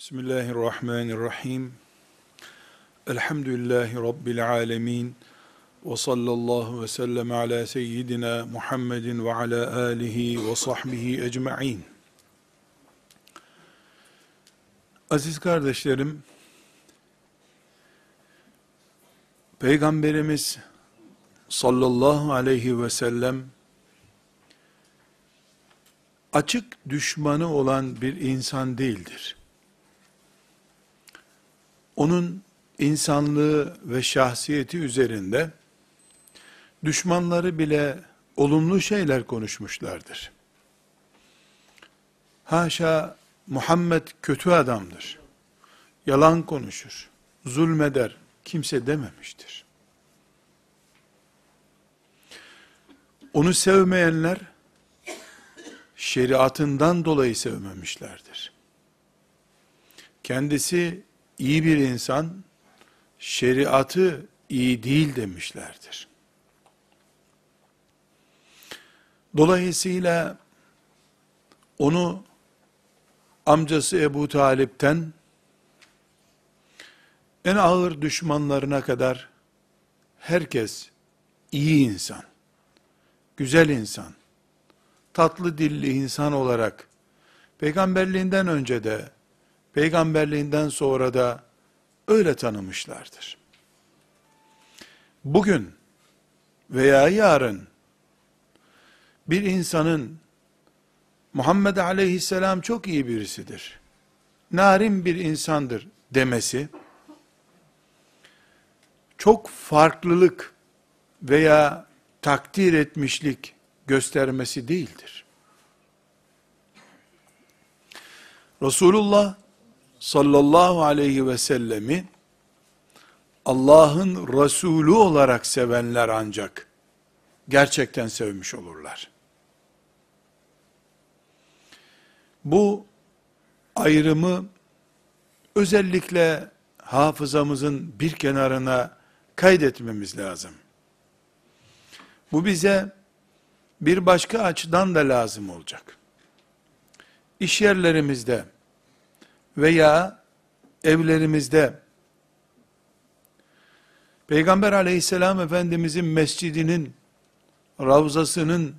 Bismillahirrahmanirrahim. Elhamdülillahi Rabbil alemin. Ve sallallahu ve sellem ala seyyidina Muhammedin ve ala alihi ve sahbihi ecma'in. Aziz kardeşlerim, Peygamberimiz sallallahu aleyhi ve sellem açık düşmanı olan bir insan değildir. Onun insanlığı ve şahsiyeti üzerinde düşmanları bile olumlu şeyler konuşmuşlardır. Haşa Muhammed kötü adamdır. Yalan konuşur, zulmeder, kimse dememiştir. Onu sevmeyenler şeriatından dolayı sevmemişlerdir. Kendisi iyi bir insan, şeriatı iyi değil demişlerdir. Dolayısıyla onu amcası Ebu Talip'ten en ağır düşmanlarına kadar herkes iyi insan, güzel insan, tatlı dilli insan olarak peygamberliğinden önce de peygamberliğinden sonra da öyle tanımışlardır. Bugün veya yarın bir insanın Muhammed aleyhisselam çok iyi birisidir, narin bir insandır demesi, çok farklılık veya takdir etmişlik göstermesi değildir. Resulullah sallallahu aleyhi ve sellemi Allah'ın Resulü olarak sevenler ancak gerçekten sevmiş olurlar. Bu ayrımı özellikle hafızamızın bir kenarına kaydetmemiz lazım. Bu bize bir başka açıdan da lazım olacak. İş yerlerimizde veya evlerimizde Peygamber aleyhisselam efendimizin mescidinin, ravzasının,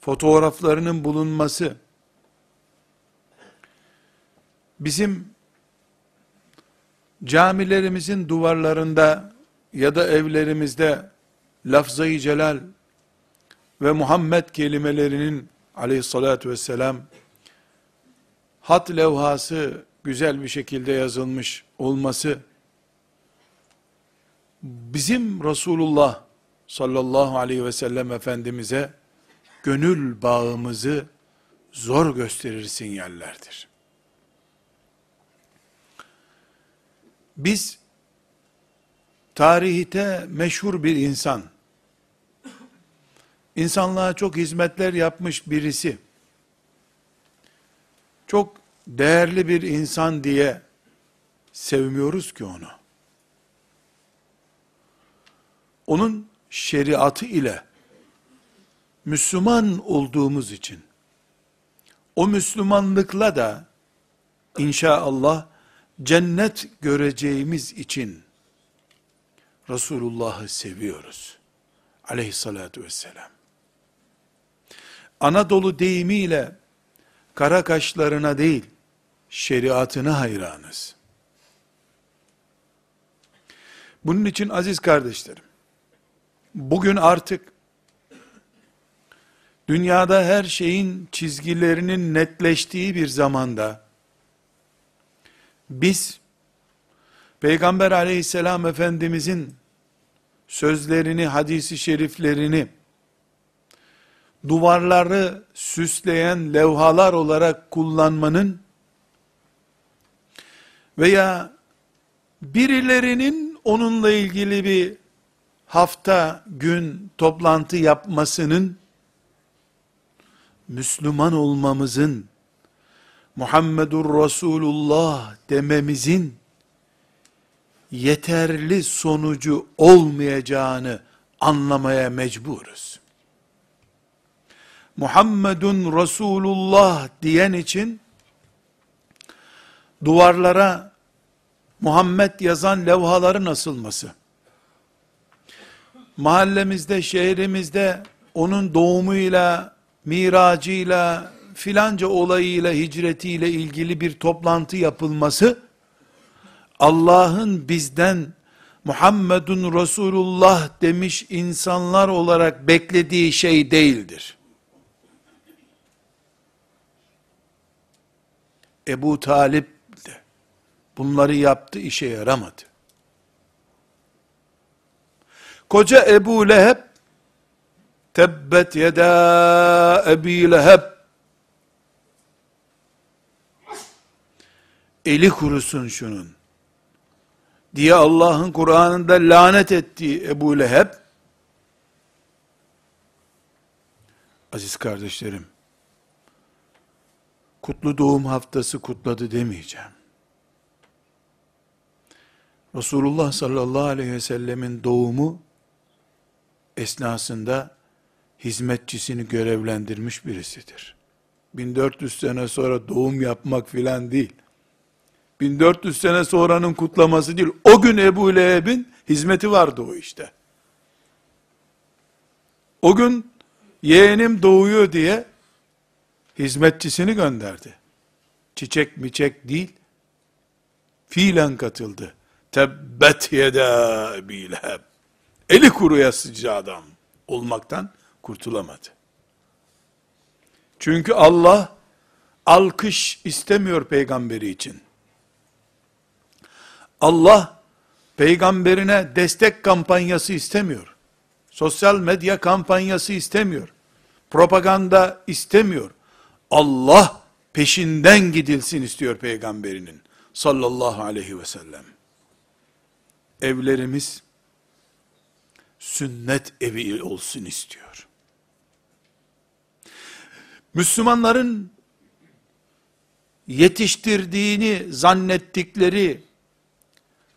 fotoğraflarının bulunması, bizim camilerimizin duvarlarında ya da evlerimizde lafzayı celal ve Muhammed kelimelerinin aleyhissalatü vesselam hat levhası güzel bir şekilde yazılmış olması bizim Resulullah sallallahu aleyhi ve sellem Efendimiz'e gönül bağımızı zor gösterir sinyallerdir. Biz tarihte meşhur bir insan, insanlığa çok hizmetler yapmış birisi, çok değerli bir insan diye sevmiyoruz ki onu. Onun şeriatı ile Müslüman olduğumuz için o Müslümanlıkla da inşallah cennet göreceğimiz için Resulullah'ı seviyoruz. Aleyhissalatu vesselam. Anadolu deyimiyle kara kaşlarına değil, şeriatına hayranız. Bunun için aziz kardeşlerim, bugün artık dünyada her şeyin çizgilerinin netleştiği bir zamanda biz Peygamber aleyhisselam efendimizin sözlerini, hadisi şeriflerini duvarları süsleyen levhalar olarak kullanmanın veya birilerinin onunla ilgili bir hafta, gün toplantı yapmasının Müslüman olmamızın Muhammedur Resulullah dememizin yeterli sonucu olmayacağını anlamaya mecburuz. Muhammedun Resulullah diyen için duvarlara Muhammed yazan levhaların asılması, mahallemizde, şehrimizde onun doğumuyla, miracıyla, filanca olayıyla, hicretiyle ilgili bir toplantı yapılması, Allah'ın bizden Muhammedun Resulullah demiş insanlar olarak beklediği şey değildir. Ebu Talip bunları yaptı işe yaramadı. Koca Ebu Leheb tebbet yeda Ebi Leheb eli kurusun şunun diye Allah'ın Kur'an'ında lanet ettiği Ebu Leheb, aziz kardeşlerim, kutlu doğum haftası kutladı demeyeceğim. Resulullah sallallahu aleyhi ve sellemin doğumu esnasında hizmetçisini görevlendirmiş birisidir. 1400 sene sonra doğum yapmak filan değil. 1400 sene sonranın kutlaması değil. O gün Ebu Leheb'in hizmeti vardı o işte. O gün yeğenim doğuyor diye hizmetçisini gönderdi. Çiçek miçek değil, fiilen katıldı. Tebbet yeda Ebi Leheb. Eli kuruya sıcı adam olmaktan kurtulamadı. Çünkü Allah alkış istemiyor peygamberi için. Allah peygamberine destek kampanyası istemiyor. Sosyal medya kampanyası istemiyor. Propaganda istemiyor. Allah peşinden gidilsin istiyor peygamberinin sallallahu aleyhi ve sellem. Evlerimiz sünnet evi olsun istiyor. Müslümanların yetiştirdiğini zannettikleri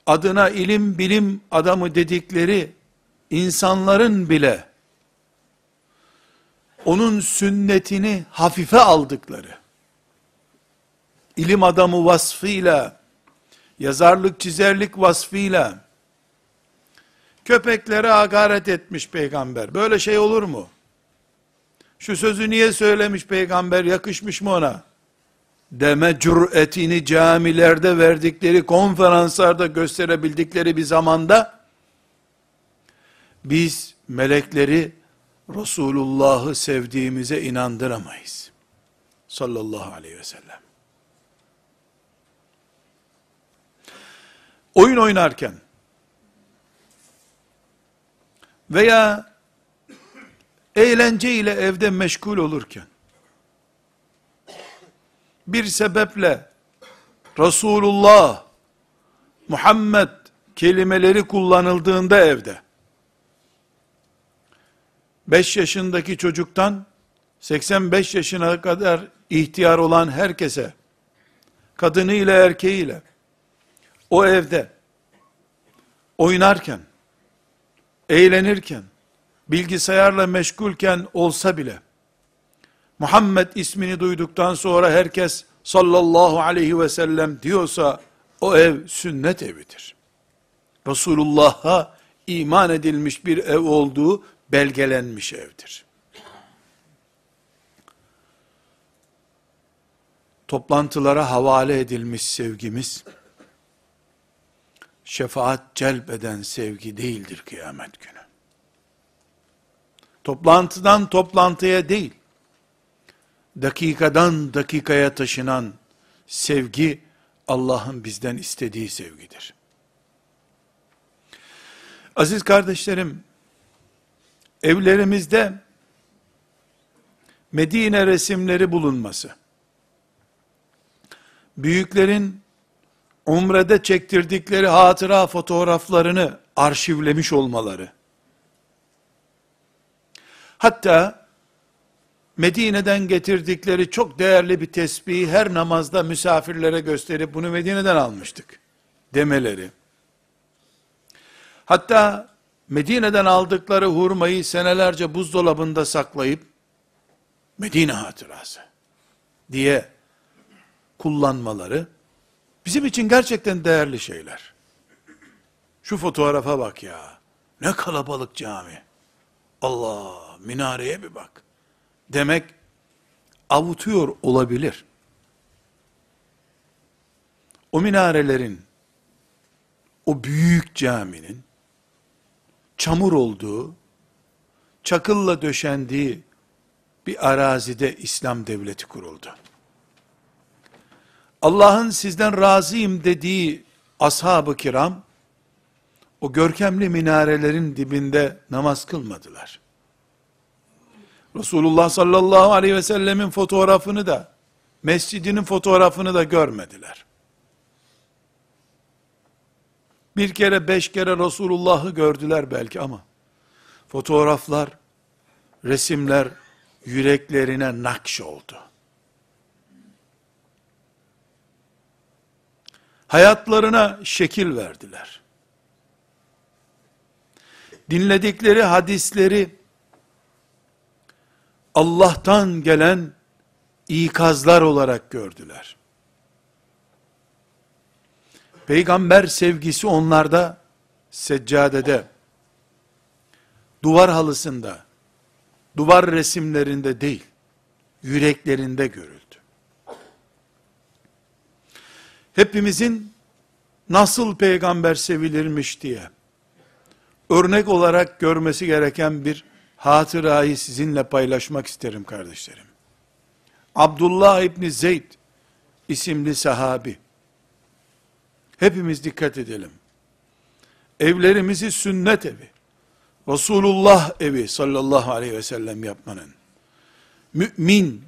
adına ilim bilim adamı dedikleri insanların bile onun sünnetini hafife aldıkları, ilim adamı vasfıyla, yazarlık çizerlik vasfıyla, köpeklere hakaret etmiş peygamber. Böyle şey olur mu? Şu sözü niye söylemiş peygamber, yakışmış mı ona? deme cüretini camilerde verdikleri konferanslarda gösterebildikleri bir zamanda biz melekleri Resulullah'ı sevdiğimize inandıramayız. Sallallahu aleyhi ve sellem. Oyun oynarken veya eğlence ile evde meşgul olurken bir sebeple Resulullah, Muhammed kelimeleri kullanıldığında evde, 5 yaşındaki çocuktan 85 yaşına kadar ihtiyar olan herkese, kadınıyla erkeğiyle, o evde, oynarken, eğlenirken, bilgisayarla meşgulken olsa bile, Muhammed ismini duyduktan sonra herkes sallallahu aleyhi ve sellem diyorsa o ev sünnet evidir. Resulullah'a iman edilmiş bir ev olduğu belgelenmiş evdir. Toplantılara havale edilmiş sevgimiz, şefaat celbeden sevgi değildir kıyamet günü. Toplantıdan toplantıya değil, dakikadan dakikaya taşınan sevgi Allah'ın bizden istediği sevgidir. Aziz kardeşlerim, evlerimizde Medine resimleri bulunması, büyüklerin umrede çektirdikleri hatıra fotoğraflarını arşivlemiş olmaları, hatta Medine'den getirdikleri çok değerli bir tesbihi her namazda misafirlere gösterip bunu Medine'den almıştık demeleri. Hatta Medine'den aldıkları hurmayı senelerce buzdolabında saklayıp Medine hatırası diye kullanmaları Bizim için gerçekten değerli şeyler. Şu fotoğrafa bak ya. Ne kalabalık cami. Allah, minareye bir bak. Demek avutuyor olabilir. O minarelerin, o büyük caminin, çamur olduğu, çakılla döşendiği bir arazide İslam devleti kuruldu. Allah'ın sizden razıyım dediği ashab-ı kiram, o görkemli minarelerin dibinde namaz kılmadılar. Resulullah sallallahu aleyhi ve sellemin fotoğrafını da, mescidinin fotoğrafını da görmediler. Bir kere beş kere Resulullah'ı gördüler belki ama, fotoğraflar, resimler yüreklerine nakş oldu. Hayatlarına şekil verdiler. Dinledikleri hadisleri Allah'tan gelen ikazlar olarak gördüler. Peygamber sevgisi onlarda seccadede, duvar halısında, duvar resimlerinde değil, yüreklerinde görüldü. Hepimizin nasıl peygamber sevilirmiş diye örnek olarak görmesi gereken bir hatırayı sizinle paylaşmak isterim kardeşlerim. Abdullah İbni Zeyd isimli sahabi. Hepimiz dikkat edelim. Evlerimizi sünnet evi, Resulullah evi sallallahu aleyhi ve sellem yapmanın, mümin,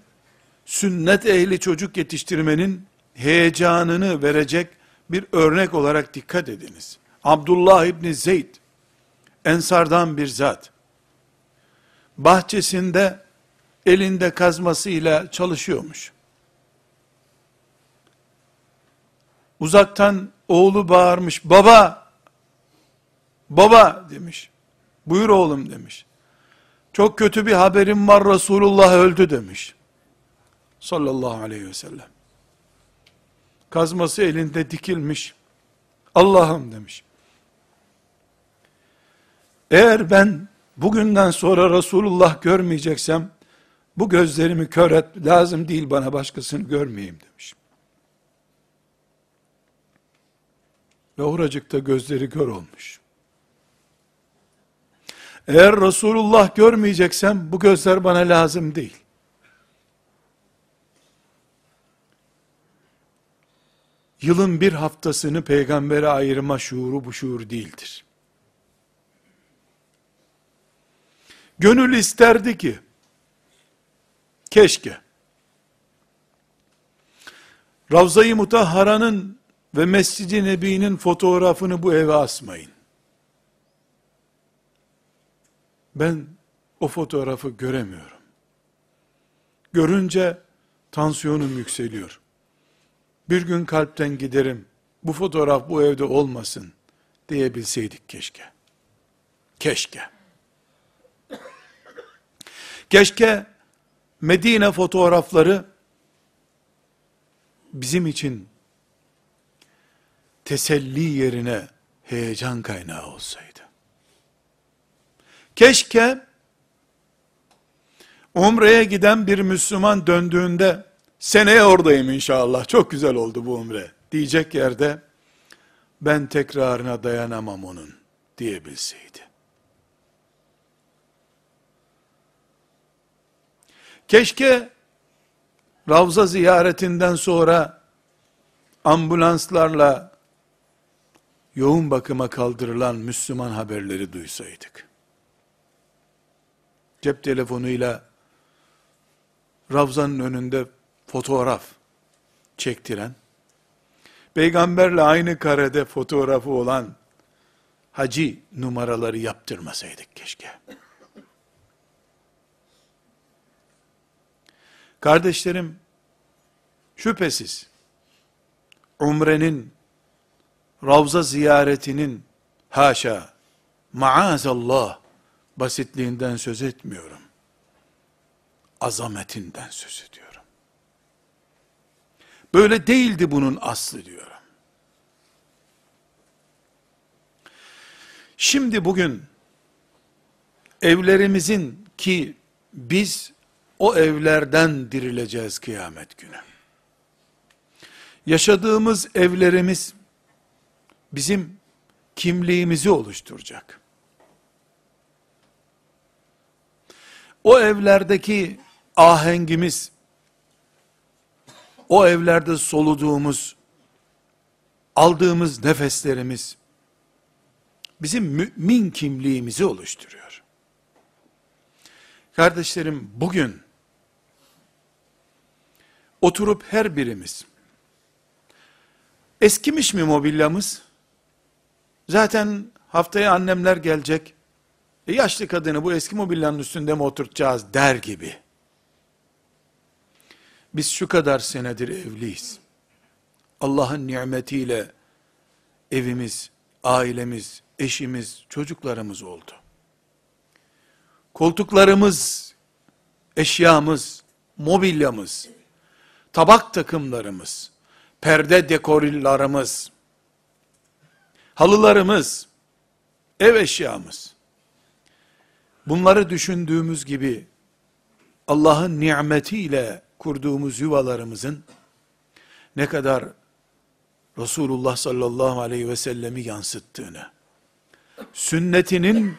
sünnet ehli çocuk yetiştirmenin heyecanını verecek bir örnek olarak dikkat ediniz. Abdullah İbni Zeyd, Ensardan bir zat, bahçesinde elinde kazmasıyla çalışıyormuş. Uzaktan oğlu bağırmış, baba, baba demiş. Buyur oğlum demiş. Çok kötü bir haberim var Resulullah öldü demiş. Sallallahu aleyhi ve sellem. Kazması elinde dikilmiş. Allah'ım demiş. Eğer ben bugünden sonra Resulullah görmeyeceksem, bu gözlerimi kör et, lazım değil bana başkasını görmeyeyim demiş. Ve oracıkta gözleri kör olmuş. Eğer Resulullah görmeyeceksem, bu gözler bana lazım değil. Yılın bir haftasını peygambere ayırma şuuru bu şuur değildir. Gönül isterdi ki, keşke, Ravza-i Mutahhara'nın ve Mescid-i Nebi'nin fotoğrafını bu eve asmayın. Ben o fotoğrafı göremiyorum. Görünce tansiyonum yükseliyor. Bir gün kalpten giderim, bu fotoğraf bu evde olmasın diyebilseydik keşke. Keşke. Keşke Medine fotoğrafları bizim için teselli yerine heyecan kaynağı olsaydı. Keşke Umre'ye giden bir Müslüman döndüğünde seneye oradayım inşallah çok güzel oldu bu umre diyecek yerde ben tekrarına dayanamam onun diyebilseydi. Keşke Ravza ziyaretinden sonra ambulanslarla yoğun bakıma kaldırılan Müslüman haberleri duysaydık. Cep telefonuyla Ravza'nın önünde fotoğraf çektiren, peygamberle aynı karede fotoğrafı olan hacı numaraları yaptırmasaydık keşke. Kardeşlerim, şüphesiz, umrenin, Ravza ziyaretinin, haşa, maazallah, basitliğinden söz etmiyorum. Azametinden söz ediyorum. Böyle değildi bunun aslı diyor. Şimdi bugün evlerimizin ki biz o evlerden dirileceğiz kıyamet günü. Yaşadığımız evlerimiz bizim kimliğimizi oluşturacak. O evlerdeki ahengimiz, o evlerde soluduğumuz, aldığımız nefeslerimiz, bizim mümin kimliğimizi oluşturuyor. Kardeşlerim bugün, oturup her birimiz, eskimiş mi mobilyamız? Zaten haftaya annemler gelecek, e yaşlı kadını bu eski mobilyanın üstünde mi oturtacağız der gibi. Biz şu kadar senedir evliyiz. Allah'ın nimetiyle evimiz, ailemiz, eşimiz, çocuklarımız oldu. Koltuklarımız, eşyamız, mobilyamız, tabak takımlarımız, perde dekorlarımız, halılarımız, ev eşyamız, bunları düşündüğümüz gibi Allah'ın nimetiyle kurduğumuz yuvalarımızın ne kadar Resulullah sallallahu aleyhi ve sellemi yansıttığını, sünnetinin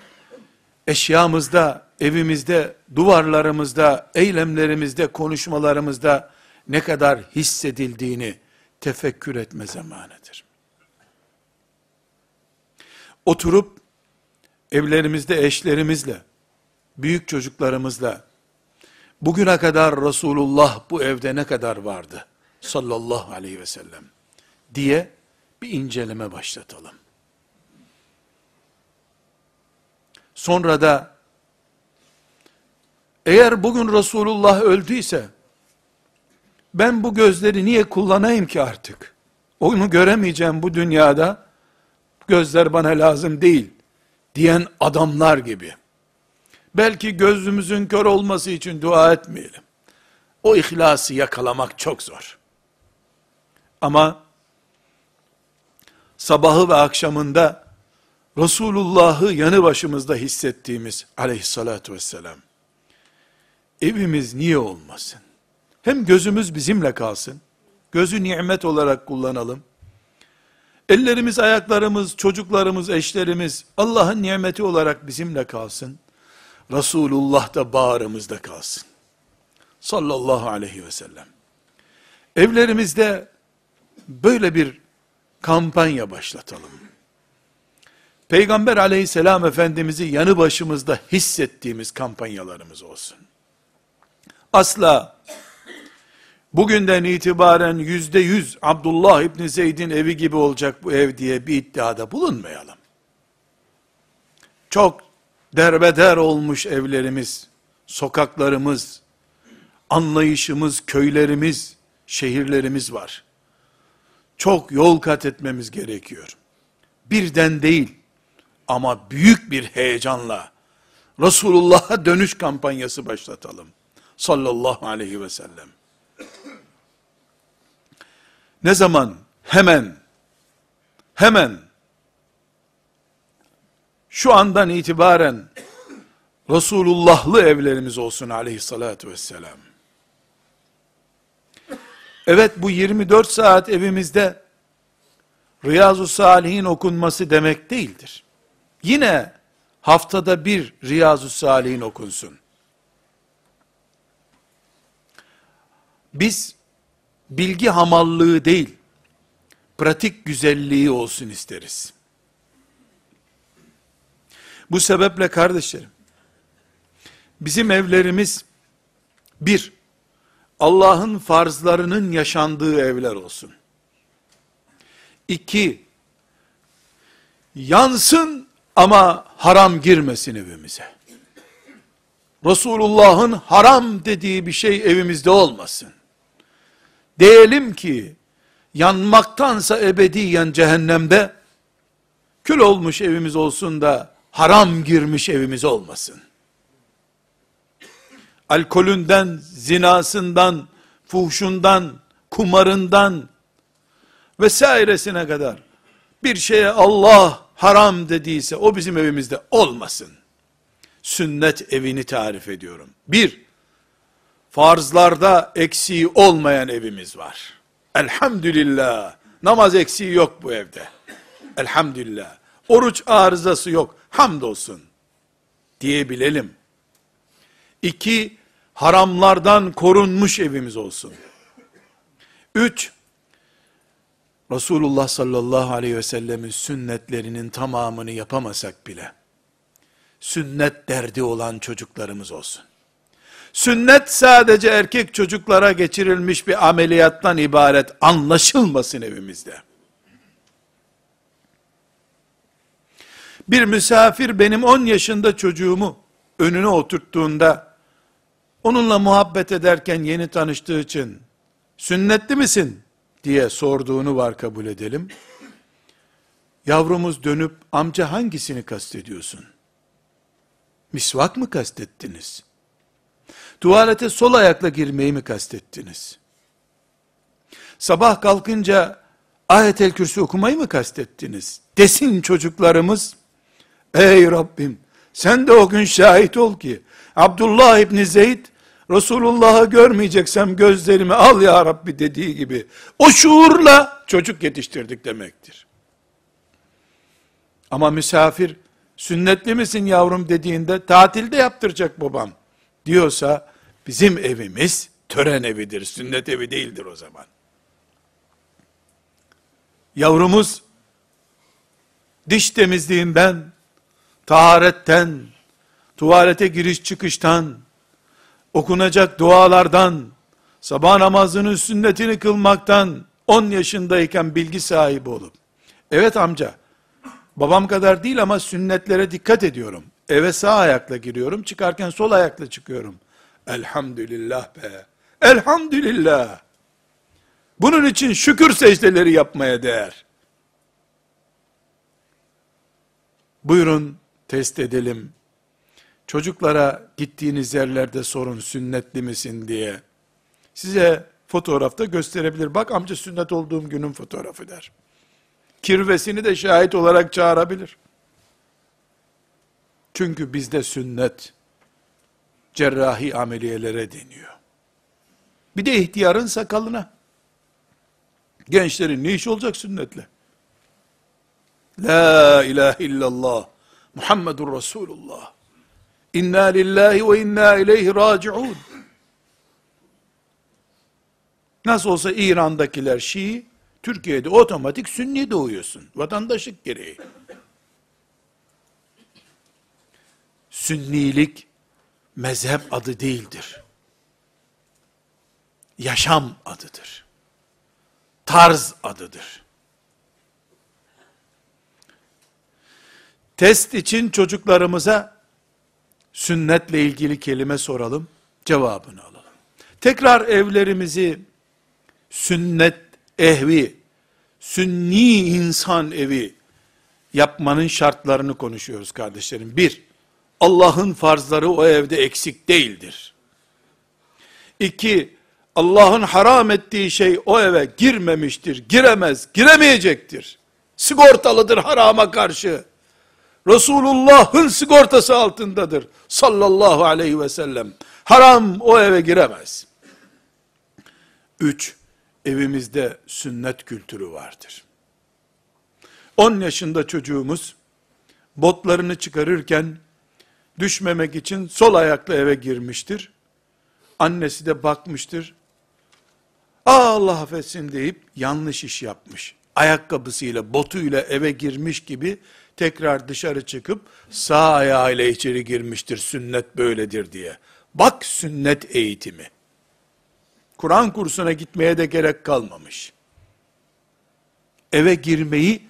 eşyamızda, evimizde, duvarlarımızda, eylemlerimizde, konuşmalarımızda ne kadar hissedildiğini tefekkür etme zamanıdır. Oturup evlerimizde eşlerimizle, büyük çocuklarımızla, bugüne kadar Resulullah bu evde ne kadar vardı? Sallallahu aleyhi ve sellem. Diye bir inceleme başlatalım. Sonra da eğer bugün Resulullah öldüyse ben bu gözleri niye kullanayım ki artık? Onu göremeyeceğim bu dünyada. Gözler bana lazım değil diyen adamlar gibi. Belki gözümüzün kör olması için dua etmeyelim. O ihlası yakalamak çok zor. Ama sabahı ve akşamında Resulullah'ı yanı başımızda hissettiğimiz aleyhissalatu vesselam. Evimiz niye olmasın? Hem gözümüz bizimle kalsın. Gözü nimet olarak kullanalım. Ellerimiz, ayaklarımız, çocuklarımız, eşlerimiz Allah'ın nimeti olarak bizimle kalsın. Resulullah da bağrımızda kalsın. Sallallahu aleyhi ve sellem. Evlerimizde böyle bir kampanya başlatalım. Peygamber aleyhisselam efendimizi yanı başımızda hissettiğimiz kampanyalarımız olsun. Asla bugünden itibaren yüzde yüz Abdullah İbni Zeyd'in evi gibi olacak bu ev diye bir iddiada bulunmayalım. Çok derbeder olmuş evlerimiz, sokaklarımız, anlayışımız, köylerimiz, şehirlerimiz var. Çok yol kat etmemiz gerekiyor. Birden değil ama büyük bir heyecanla Resulullah'a dönüş kampanyası başlatalım. Sallallahu aleyhi ve sellem. Ne zaman? Hemen, hemen, şu andan itibaren Resulullahlı evlerimiz olsun aleyhissalatü vesselam. Evet bu 24 saat evimizde Riyazu Salihin okunması demek değildir. Yine haftada bir Riyazu Salihin okunsun. Biz bilgi hamallığı değil, pratik güzelliği olsun isteriz. Bu sebeple kardeşlerim, bizim evlerimiz bir, Allah'ın farzlarının yaşandığı evler olsun. İki, yansın ama haram girmesin evimize. Resulullah'ın haram dediği bir şey evimizde olmasın. Diyelim ki, yanmaktansa ebediyen cehennemde, kül olmuş evimiz olsun da, haram girmiş evimiz olmasın. Alkolünden, zinasından, fuhşundan, kumarından, vesairesine kadar, bir şeye Allah haram dediyse o bizim evimizde olmasın. Sünnet evini tarif ediyorum. Bir, farzlarda eksiği olmayan evimiz var. Elhamdülillah. Namaz eksiği yok bu evde. Elhamdülillah. Oruç arızası yok. Hamdolsun. Diyebilelim. İki, haramlardan korunmuş evimiz olsun. Üç, Resulullah sallallahu aleyhi ve sellemin sünnetlerinin tamamını yapamasak bile, sünnet derdi olan çocuklarımız olsun. Sünnet sadece erkek çocuklara geçirilmiş bir ameliyattan ibaret anlaşılmasın evimizde. Bir misafir benim 10 yaşında çocuğumu önüne oturttuğunda, onunla muhabbet ederken yeni tanıştığı için, sünnetli misin diye sorduğunu var kabul edelim. Yavrumuz dönüp, amca hangisini kastediyorsun? Misvak mı kastettiniz? Tuvalete sol ayakla girmeyi mi kastettiniz? Sabah kalkınca ayetel kürsü okumayı mı kastettiniz? Desin çocuklarımız, ey Rabbim sen de o gün şahit ol ki, Abdullah İbni Zeyd, Resulullah'ı görmeyeceksem gözlerimi al ya Rabbi dediği gibi, o şuurla çocuk yetiştirdik demektir. Ama misafir, sünnetli misin yavrum dediğinde, tatilde yaptıracak babam, diyorsa, bizim evimiz, tören evidir, sünnet evi değildir o zaman. Yavrumuz, diş temizliğinden, taharetten, tuvalete giriş çıkıştan, okunacak dualardan, sabah namazının sünnetini kılmaktan, 10 yaşındayken bilgi sahibi olup, evet amca, babam kadar değil ama sünnetlere dikkat ediyorum. Eve sağ ayakla giriyorum, çıkarken sol ayakla çıkıyorum. Elhamdülillah be. Elhamdülillah. Bunun için şükür secdeleri yapmaya değer. Buyurun test edelim. Çocuklara gittiğiniz yerlerde sorun sünnetli misin diye. Size fotoğrafta gösterebilir. Bak amca sünnet olduğum günün fotoğrafı der. Kirvesini de şahit olarak çağırabilir. Çünkü bizde sünnet cerrahi ameliyelere deniyor. Bir de ihtiyarın sakalına. Gençlerin ne iş olacak sünnetle? La ilahe illallah Muhammedur Resulullah. İnna lillahi ve inna ileyhi raciun. Nasıl olsa İran'dakiler Şii, Türkiye'de otomatik Sünni doğuyorsun. Vatandaşlık gereği. Sünnilik mezhep adı değildir. Yaşam adıdır. Tarz adıdır. Test için çocuklarımıza sünnetle ilgili kelime soralım, cevabını alalım. Tekrar evlerimizi sünnet ehvi, sünni insan evi yapmanın şartlarını konuşuyoruz kardeşlerim. Bir, Allah'ın farzları o evde eksik değildir. İki, Allah'ın haram ettiği şey o eve girmemiştir, giremez, giremeyecektir. Sigortalıdır harama karşı. Resulullah'ın sigortası altındadır. Sallallahu aleyhi ve sellem. Haram o eve giremez. Üç, evimizde sünnet kültürü vardır. 10 yaşında çocuğumuz botlarını çıkarırken düşmemek için sol ayakla eve girmiştir. Annesi de bakmıştır. Allah affetsin deyip yanlış iş yapmış. Ayakkabısıyla, botuyla eve girmiş gibi tekrar dışarı çıkıp sağ ayağıyla içeri girmiştir. Sünnet böyledir diye. Bak sünnet eğitimi. Kur'an kursuna gitmeye de gerek kalmamış. Eve girmeyi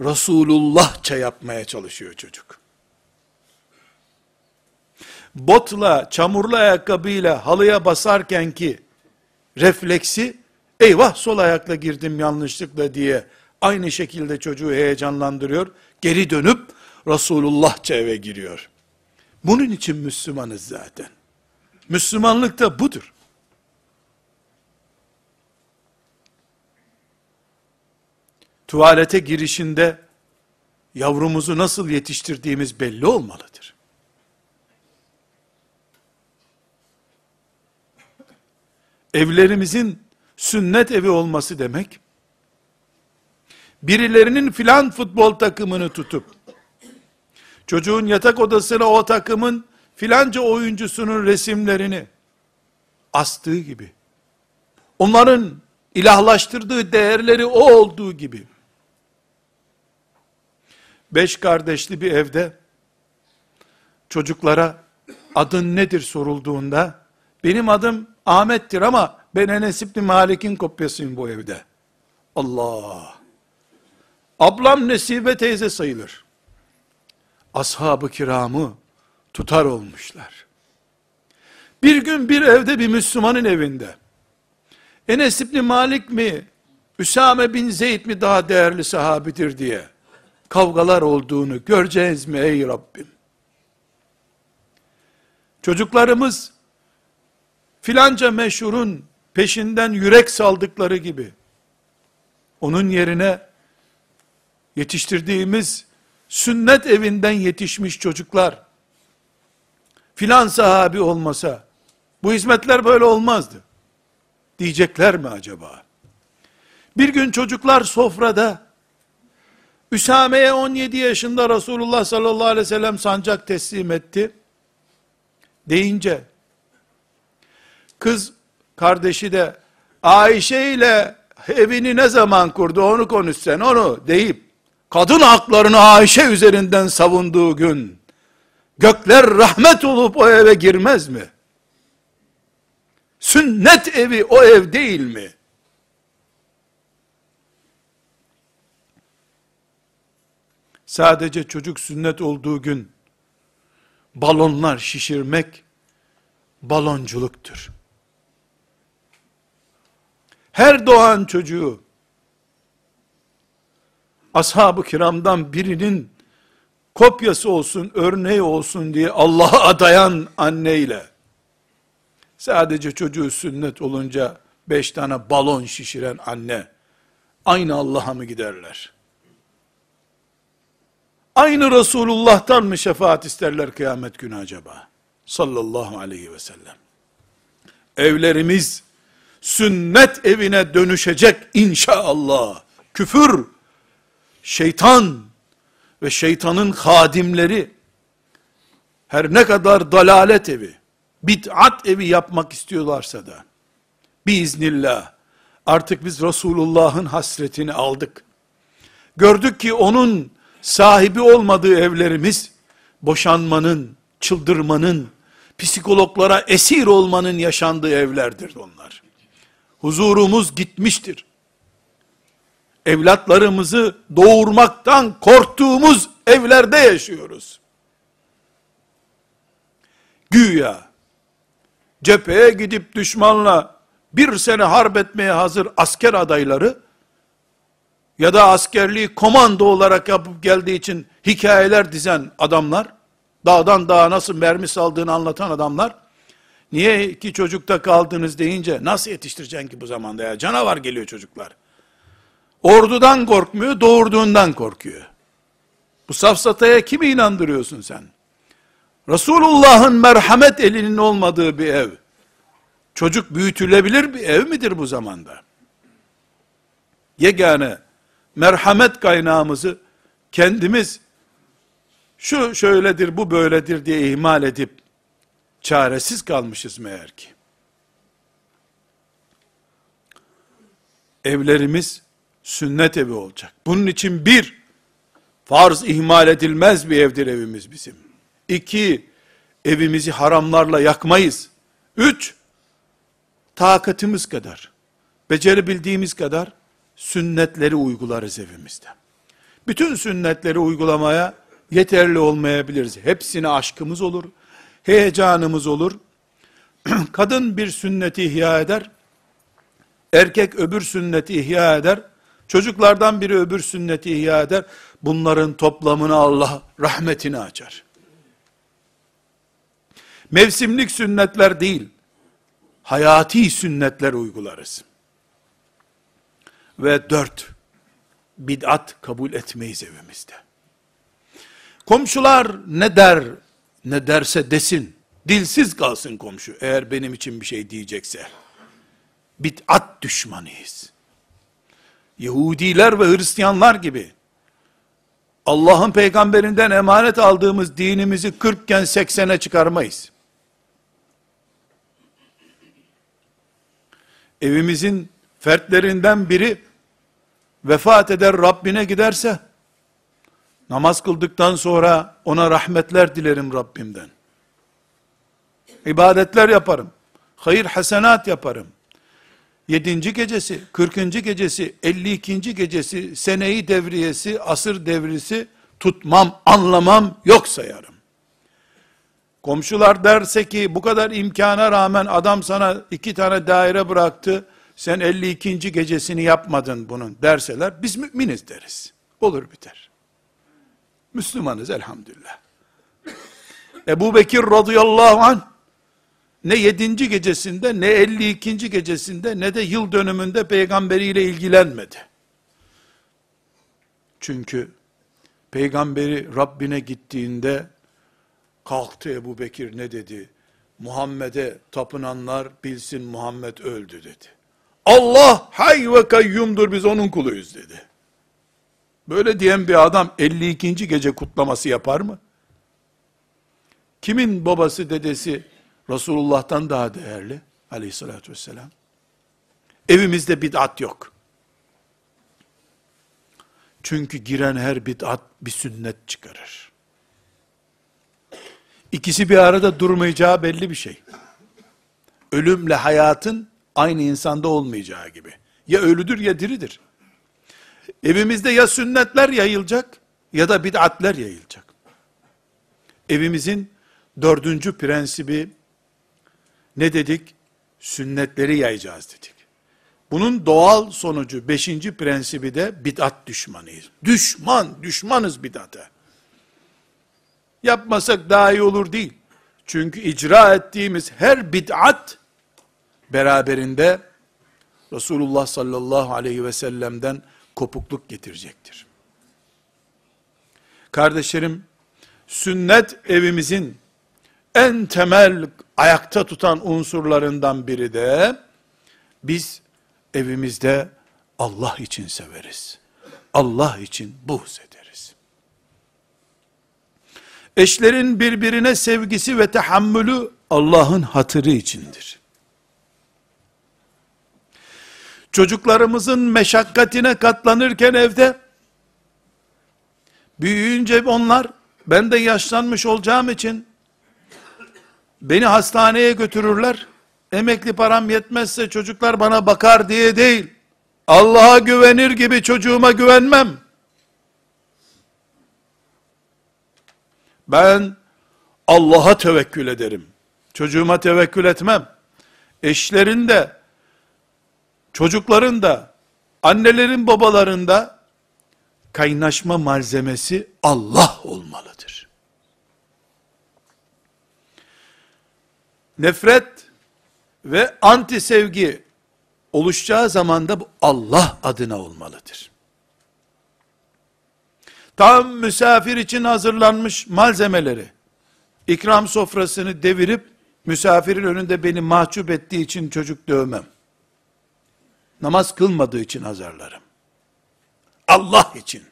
Resulullahça yapmaya çalışıyor çocuk botla, çamurlu ayakkabıyla halıya basarken ki refleksi, eyvah sol ayakla girdim yanlışlıkla diye aynı şekilde çocuğu heyecanlandırıyor. Geri dönüp Resulullahça eve giriyor. Bunun için Müslümanız zaten. Müslümanlık da budur. Tuvalete girişinde yavrumuzu nasıl yetiştirdiğimiz belli olmalıdır. Evlerimizin sünnet evi olması demek, birilerinin filan futbol takımını tutup, çocuğun yatak odasına o takımın filanca oyuncusunun resimlerini astığı gibi, onların ilahlaştırdığı değerleri o olduğu gibi, beş kardeşli bir evde, çocuklara adın nedir sorulduğunda, benim adım Ahmet'tir ama ben Enes İbni Malik'in kopyasıyım bu evde. Allah! Ablam Nesibe teyze sayılır. Ashab-ı kiramı tutar olmuşlar. Bir gün bir evde bir Müslümanın evinde, Enes İbni Malik mi, Üsame bin Zeyd mi daha değerli sahabidir diye, kavgalar olduğunu göreceğiz mi ey Rabbim? Çocuklarımız, filanca meşhurun peşinden yürek saldıkları gibi, onun yerine yetiştirdiğimiz sünnet evinden yetişmiş çocuklar, filan sahabi olmasa, bu hizmetler böyle olmazdı. Diyecekler mi acaba? Bir gün çocuklar sofrada, Üsame'ye 17 yaşında Resulullah sallallahu aleyhi ve sellem sancak teslim etti. Deyince, kız kardeşi de Ayşe ile evini ne zaman kurdu onu konuş sen onu deyip kadın haklarını Ayşe üzerinden savunduğu gün gökler rahmet olup o eve girmez mi? Sünnet evi o ev değil mi? Sadece çocuk sünnet olduğu gün balonlar şişirmek balonculuktur her doğan çocuğu, ashab-ı kiramdan birinin kopyası olsun, örneği olsun diye Allah'a adayan anneyle, sadece çocuğu sünnet olunca beş tane balon şişiren anne, aynı Allah'a mı giderler? Aynı Resulullah'tan mı şefaat isterler kıyamet günü acaba? Sallallahu aleyhi ve sellem. Evlerimiz, sünnet evine dönüşecek inşallah. Küfür, şeytan ve şeytanın hadimleri her ne kadar dalalet evi, bid'at evi yapmak istiyorlarsa da biiznillah artık biz Resulullah'ın hasretini aldık. Gördük ki onun sahibi olmadığı evlerimiz boşanmanın, çıldırmanın, psikologlara esir olmanın yaşandığı evlerdir onlar huzurumuz gitmiştir. Evlatlarımızı doğurmaktan korktuğumuz evlerde yaşıyoruz. Güya cepheye gidip düşmanla bir sene harp etmeye hazır asker adayları ya da askerliği komando olarak yapıp geldiği için hikayeler dizen adamlar, dağdan dağa nasıl mermi saldığını anlatan adamlar, Niye iki çocukta kaldınız deyince nasıl yetiştireceksin ki bu zamanda ya? Canavar geliyor çocuklar. Ordudan korkmuyor, doğurduğundan korkuyor. Bu safsataya kimi inandırıyorsun sen? Resulullah'ın merhamet elinin olmadığı bir ev. Çocuk büyütülebilir bir ev midir bu zamanda? Yegane merhamet kaynağımızı kendimiz şu şöyledir, bu böyledir diye ihmal edip Çaresiz kalmışız meğer ki. Evlerimiz sünnet evi olacak. Bunun için bir, farz ihmal edilmez bir evdir evimiz bizim. İki, evimizi haramlarla yakmayız. Üç, takatimiz kadar, becerebildiğimiz kadar sünnetleri uygularız evimizde. Bütün sünnetleri uygulamaya yeterli olmayabiliriz. Hepsine aşkımız olur, heyecanımız olur. Kadın bir sünneti ihya eder, erkek öbür sünneti ihya eder, çocuklardan biri öbür sünneti ihya eder. Bunların toplamını Allah rahmetini açar. Mevsimlik sünnetler değil, hayati sünnetler uygularız. Ve dört, bid'at kabul etmeyiz evimizde. Komşular ne der, ne derse desin. Dilsiz kalsın komşu eğer benim için bir şey diyecekse. Bid'at düşmanıyız. Yahudiler ve Hristiyanlar gibi Allah'ın peygamberinden emanet aldığımız dinimizi 40 iken 80'e çıkarmayız. Evimizin fertlerinden biri vefat eder Rabbine giderse namaz kıldıktan sonra ona rahmetler dilerim Rabbimden. İbadetler yaparım. Hayır hasenat yaparım. Yedinci gecesi, kırkıncı gecesi, elli ikinci gecesi, seneyi devriyesi, asır devrisi tutmam, anlamam, yok sayarım. Komşular derse ki bu kadar imkana rağmen adam sana iki tane daire bıraktı, sen 52. gecesini yapmadın bunun derseler, biz müminiz deriz. Olur biter. Müslümanız elhamdülillah. Ebu Bekir radıyallahu anh, ne yedinci gecesinde, ne 52. gecesinde, ne de yıl dönümünde peygamberiyle ilgilenmedi. Çünkü peygamberi Rabbine gittiğinde, kalktı Ebu Bekir ne dedi? Muhammed'e tapınanlar bilsin Muhammed öldü dedi. Allah hay ve kayyumdur biz onun kuluyuz dedi. Böyle diyen bir adam 52. gece kutlaması yapar mı? Kimin babası dedesi Resulullah'tan daha değerli aleyhissalatü vesselam. Evimizde bid'at yok. Çünkü giren her bid'at bir sünnet çıkarır. İkisi bir arada durmayacağı belli bir şey. Ölümle hayatın aynı insanda olmayacağı gibi. Ya ölüdür ya diridir. Evimizde ya sünnetler yayılacak ya da bid'atler yayılacak. Evimizin dördüncü prensibi ne dedik? Sünnetleri yayacağız dedik. Bunun doğal sonucu, beşinci prensibi de bid'at düşmanıyız. Düşman, düşmanız bid'ata. Yapmasak daha iyi olur değil. Çünkü icra ettiğimiz her bid'at, beraberinde Resulullah sallallahu aleyhi ve sellem'den kopukluk getirecektir. Kardeşlerim, sünnet evimizin en temel ayakta tutan unsurlarından biri de biz evimizde Allah için severiz. Allah için buğz ederiz. Eşlerin birbirine sevgisi ve tahammülü Allah'ın hatırı içindir. Çocuklarımızın meşakkatine katlanırken evde, büyüyünce onlar, ben de yaşlanmış olacağım için, beni hastaneye götürürler, emekli param yetmezse çocuklar bana bakar diye değil, Allah'a güvenir gibi çocuğuma güvenmem. Ben Allah'a tevekkül ederim. Çocuğuma tevekkül etmem. Eşlerin de, çocukların da, annelerin babalarında kaynaşma malzemesi Allah olmalıdır. Nefret ve anti sevgi oluşacağı zaman da bu Allah adına olmalıdır. Tam misafir için hazırlanmış malzemeleri, ikram sofrasını devirip, misafirin önünde beni mahcup ettiği için çocuk dövmem. Namaz kılmadığı için azarlarım. Allah için.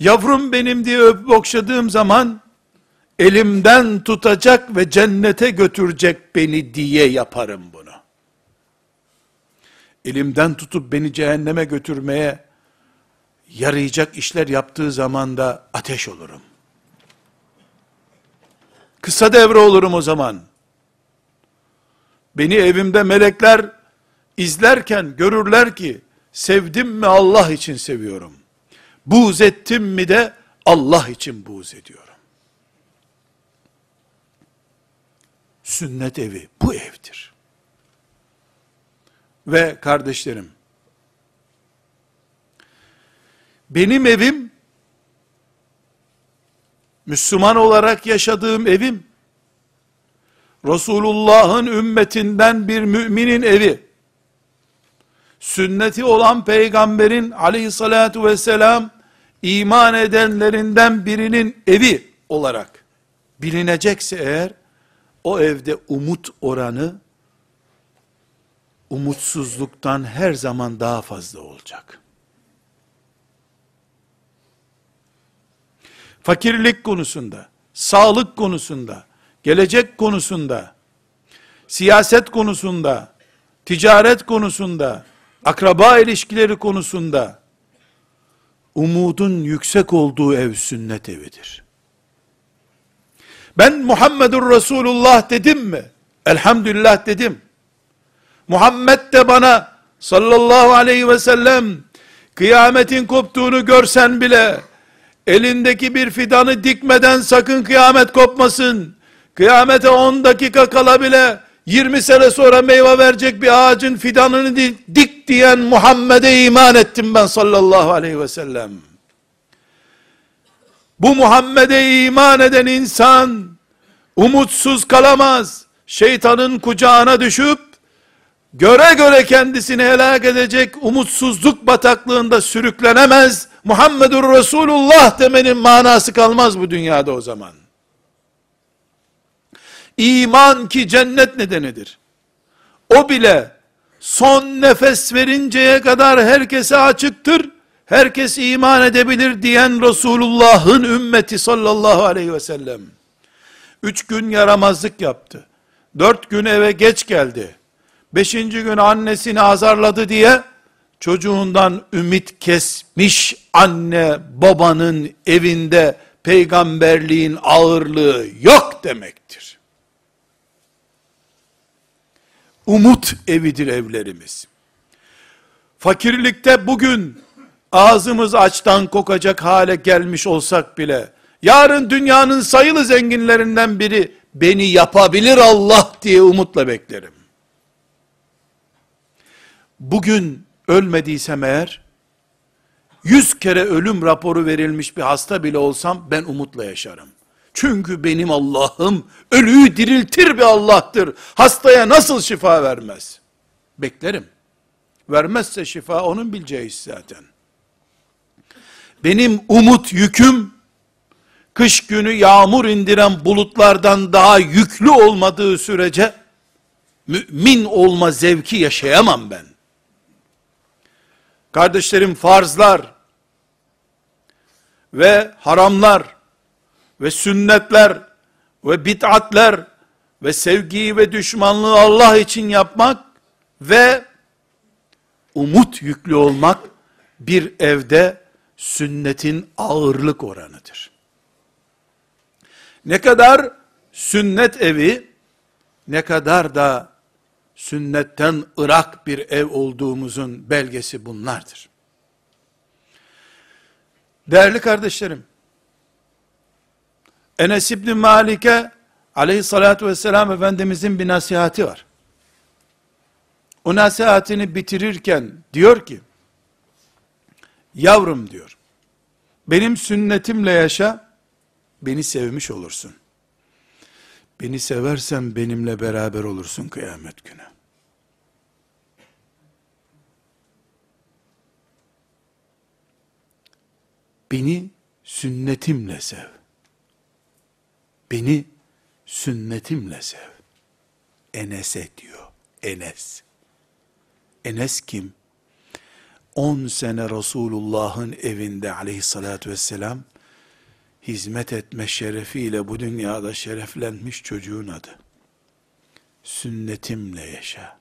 Yavrum benim diye öpüp okşadığım zaman, elimden tutacak ve cennete götürecek beni diye yaparım bunu. Elimden tutup beni cehenneme götürmeye yarayacak işler yaptığı zaman da ateş olurum. Kısa devre olurum o zaman. Beni evimde melekler izlerken görürler ki sevdim mi Allah için seviyorum. Buğz ettim mi de Allah için buğz ediyorum. Sünnet evi bu evdir. Ve kardeşlerim, benim evim, Müslüman olarak yaşadığım evim, Resulullah'ın ümmetinden bir müminin evi, sünneti olan peygamberin aleyhissalatu vesselam, iman edenlerinden birinin evi olarak bilinecekse eğer, o evde umut oranı, umutsuzluktan her zaman daha fazla olacak. Fakirlik konusunda, sağlık konusunda, gelecek konusunda, siyaset konusunda, ticaret konusunda, akraba ilişkileri konusunda, umudun yüksek olduğu ev sünnet evidir. Ben Muhammedur Resulullah dedim mi? Elhamdülillah dedim. Muhammed de bana sallallahu aleyhi ve sellem kıyametin koptuğunu görsen bile elindeki bir fidanı dikmeden sakın kıyamet kopmasın. Kıyamete 10 dakika kala bile 20 sene sonra meyve verecek bir ağacın fidanını dik diyen Muhammed'e iman ettim ben sallallahu aleyhi ve sellem. Bu Muhammed'e iman eden insan umutsuz kalamaz. Şeytanın kucağına düşüp göre göre kendisini helak edecek umutsuzluk bataklığında sürüklenemez. Muhammedur Resulullah demenin manası kalmaz bu dünyada o zaman. İman ki cennet nedenidir. O bile son nefes verinceye kadar herkese açıktır. Herkes iman edebilir diyen Resulullah'ın ümmeti sallallahu aleyhi ve sellem. Üç gün yaramazlık yaptı. Dört gün eve geç geldi. Beşinci gün annesini azarladı diye çocuğundan ümit kesmiş anne babanın evinde peygamberliğin ağırlığı yok demektir. Umut evidir evlerimiz. Fakirlikte bugün ağzımız açtan kokacak hale gelmiş olsak bile, yarın dünyanın sayılı zenginlerinden biri, beni yapabilir Allah diye umutla beklerim. Bugün ölmediysem eğer, yüz kere ölüm raporu verilmiş bir hasta bile olsam, ben umutla yaşarım. Çünkü benim Allah'ım ölüyü diriltir bir Allah'tır. Hastaya nasıl şifa vermez? Beklerim. Vermezse şifa onun bileceği zaten. Benim umut yüküm, kış günü yağmur indiren bulutlardan daha yüklü olmadığı sürece, mümin olma zevki yaşayamam ben. Kardeşlerim farzlar ve haramlar ve sünnetler ve bid'atler ve sevgiyi ve düşmanlığı Allah için yapmak ve umut yüklü olmak bir evde sünnetin ağırlık oranıdır. Ne kadar sünnet evi, ne kadar da sünnetten ırak bir ev olduğumuzun belgesi bunlardır. Değerli kardeşlerim, Enes İbni Malik'e aleyhissalatü vesselam Efendimizin bir nasihati var. O nasihatini bitirirken diyor ki, Yavrum diyor, benim sünnetimle yaşa, beni sevmiş olursun. Beni seversen benimle beraber olursun kıyamet günü. Beni sünnetimle sev. Beni sünnetimle sev. Enes'e diyor. Enes. Enes kim? 10 sene Resulullah'ın evinde aleyhissalatü vesselam hizmet etme şerefiyle bu dünyada şereflenmiş çocuğun adı. Sünnetimle yaşa.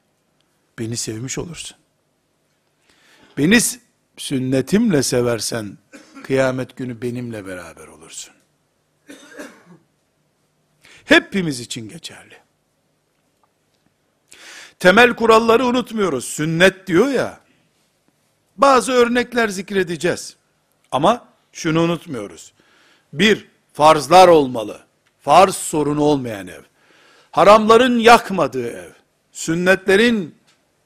Beni sevmiş olursun. Beni sünnetimle seversen kıyamet günü benimle beraber olursun. Hepimiz için geçerli. Temel kuralları unutmuyoruz. Sünnet diyor ya. Bazı örnekler zikredeceğiz. Ama şunu unutmuyoruz. Bir, farzlar olmalı. Farz sorunu olmayan ev. Haramların yakmadığı ev. Sünnetlerin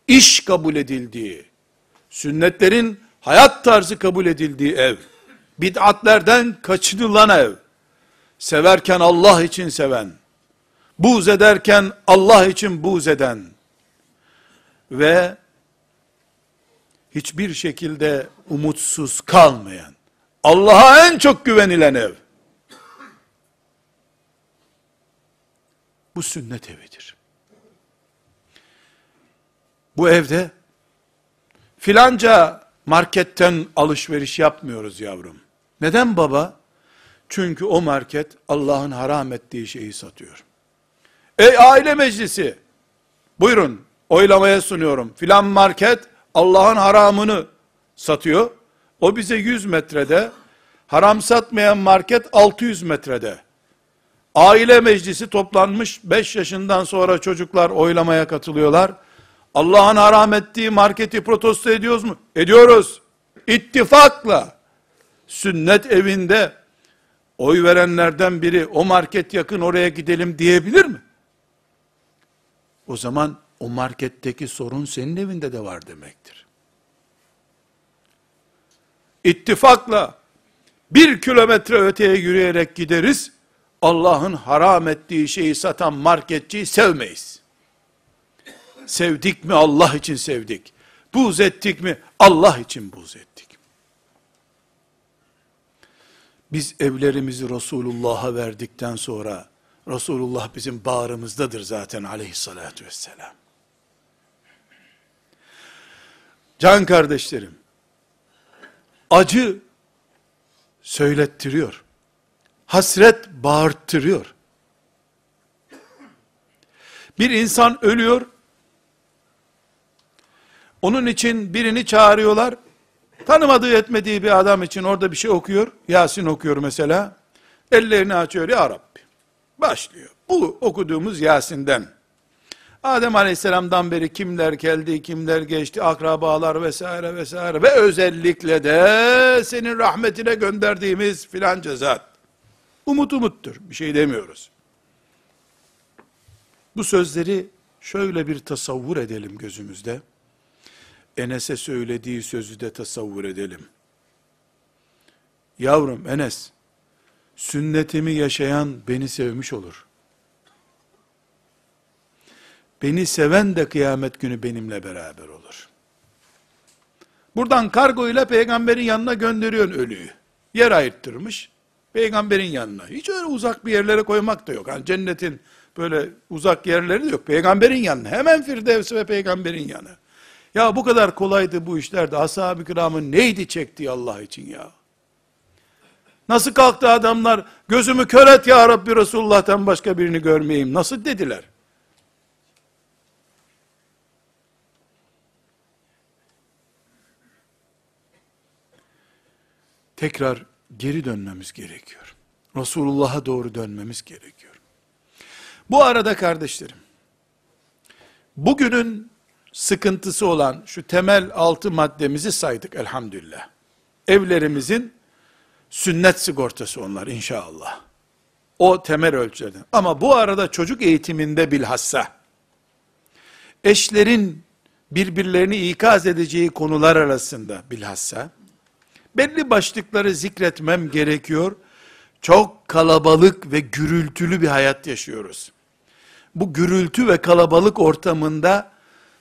iş kabul edildiği, sünnetlerin hayat tarzı kabul edildiği ev. Bid'atlerden kaçınılan ev. Severken Allah için seven, buğz ederken Allah için buğz eden ve hiçbir şekilde umutsuz kalmayan, Allah'a en çok güvenilen ev. Bu sünnet evidir. Bu evde filanca marketten alışveriş yapmıyoruz yavrum. Neden baba? Çünkü o market Allah'ın haram ettiği şeyi satıyor. Ey aile meclisi, buyurun oylamaya sunuyorum. Filan market Allah'ın haramını satıyor. O bize 100 metrede, haram satmayan market 600 metrede. Aile meclisi toplanmış, 5 yaşından sonra çocuklar oylamaya katılıyorlar. Allah'ın haram ettiği marketi protesto ediyoruz mu? Ediyoruz. İttifakla. Sünnet evinde oy verenlerden biri o market yakın oraya gidelim diyebilir mi? O zaman o marketteki sorun senin evinde de var demektir. İttifakla bir kilometre öteye yürüyerek gideriz, Allah'ın haram ettiği şeyi satan marketçiyi sevmeyiz. Sevdik mi Allah için sevdik. Buz ettik mi Allah için buz ettik. Biz evlerimizi Resulullah'a verdikten sonra Resulullah bizim bağrımızdadır zaten aleyhissalatü vesselam. Can kardeşlerim, acı söylettiriyor. Hasret bağırttırıyor. Bir insan ölüyor, onun için birini çağırıyorlar, tanımadığı etmediği bir adam için orada bir şey okuyor, Yasin okuyor mesela, ellerini açıyor, ya Rabbi, başlıyor. Bu okuduğumuz Yasin'den, Adem Aleyhisselam'dan beri kimler geldi, kimler geçti, akrabalar vesaire vesaire ve özellikle de senin rahmetine gönderdiğimiz filan cezat. Umut umuttur. Bir şey demiyoruz. Bu sözleri şöyle bir tasavvur edelim gözümüzde. Enes'e söylediği sözü de tasavvur edelim. Yavrum Enes, sünnetimi yaşayan beni sevmiş olur. Beni seven de kıyamet günü benimle beraber olur. Buradan kargo ile peygamberin yanına gönderiyorsun ölüyü. Yer ayırttırmış. Peygamberin yanına. Hiç öyle uzak bir yerlere koymak da yok. Yani cennetin böyle uzak yerleri de yok. Peygamberin yanına. Hemen Firdevs ve peygamberin yanı. Ya bu kadar kolaydı bu işler de ashab-ı kiramın neydi çektiği Allah için ya. Nasıl kalktı adamlar gözümü kör et ya Rabbi Resulullah'tan başka birini görmeyeyim. Nasıl dediler? Tekrar geri dönmemiz gerekiyor. Resulullah'a doğru dönmemiz gerekiyor. Bu arada kardeşlerim, bugünün sıkıntısı olan şu temel altı maddemizi saydık elhamdülillah. Evlerimizin sünnet sigortası onlar inşallah. O temel ölçülerden. Ama bu arada çocuk eğitiminde bilhassa, eşlerin birbirlerini ikaz edeceği konular arasında bilhassa, belli başlıkları zikretmem gerekiyor. Çok kalabalık ve gürültülü bir hayat yaşıyoruz. Bu gürültü ve kalabalık ortamında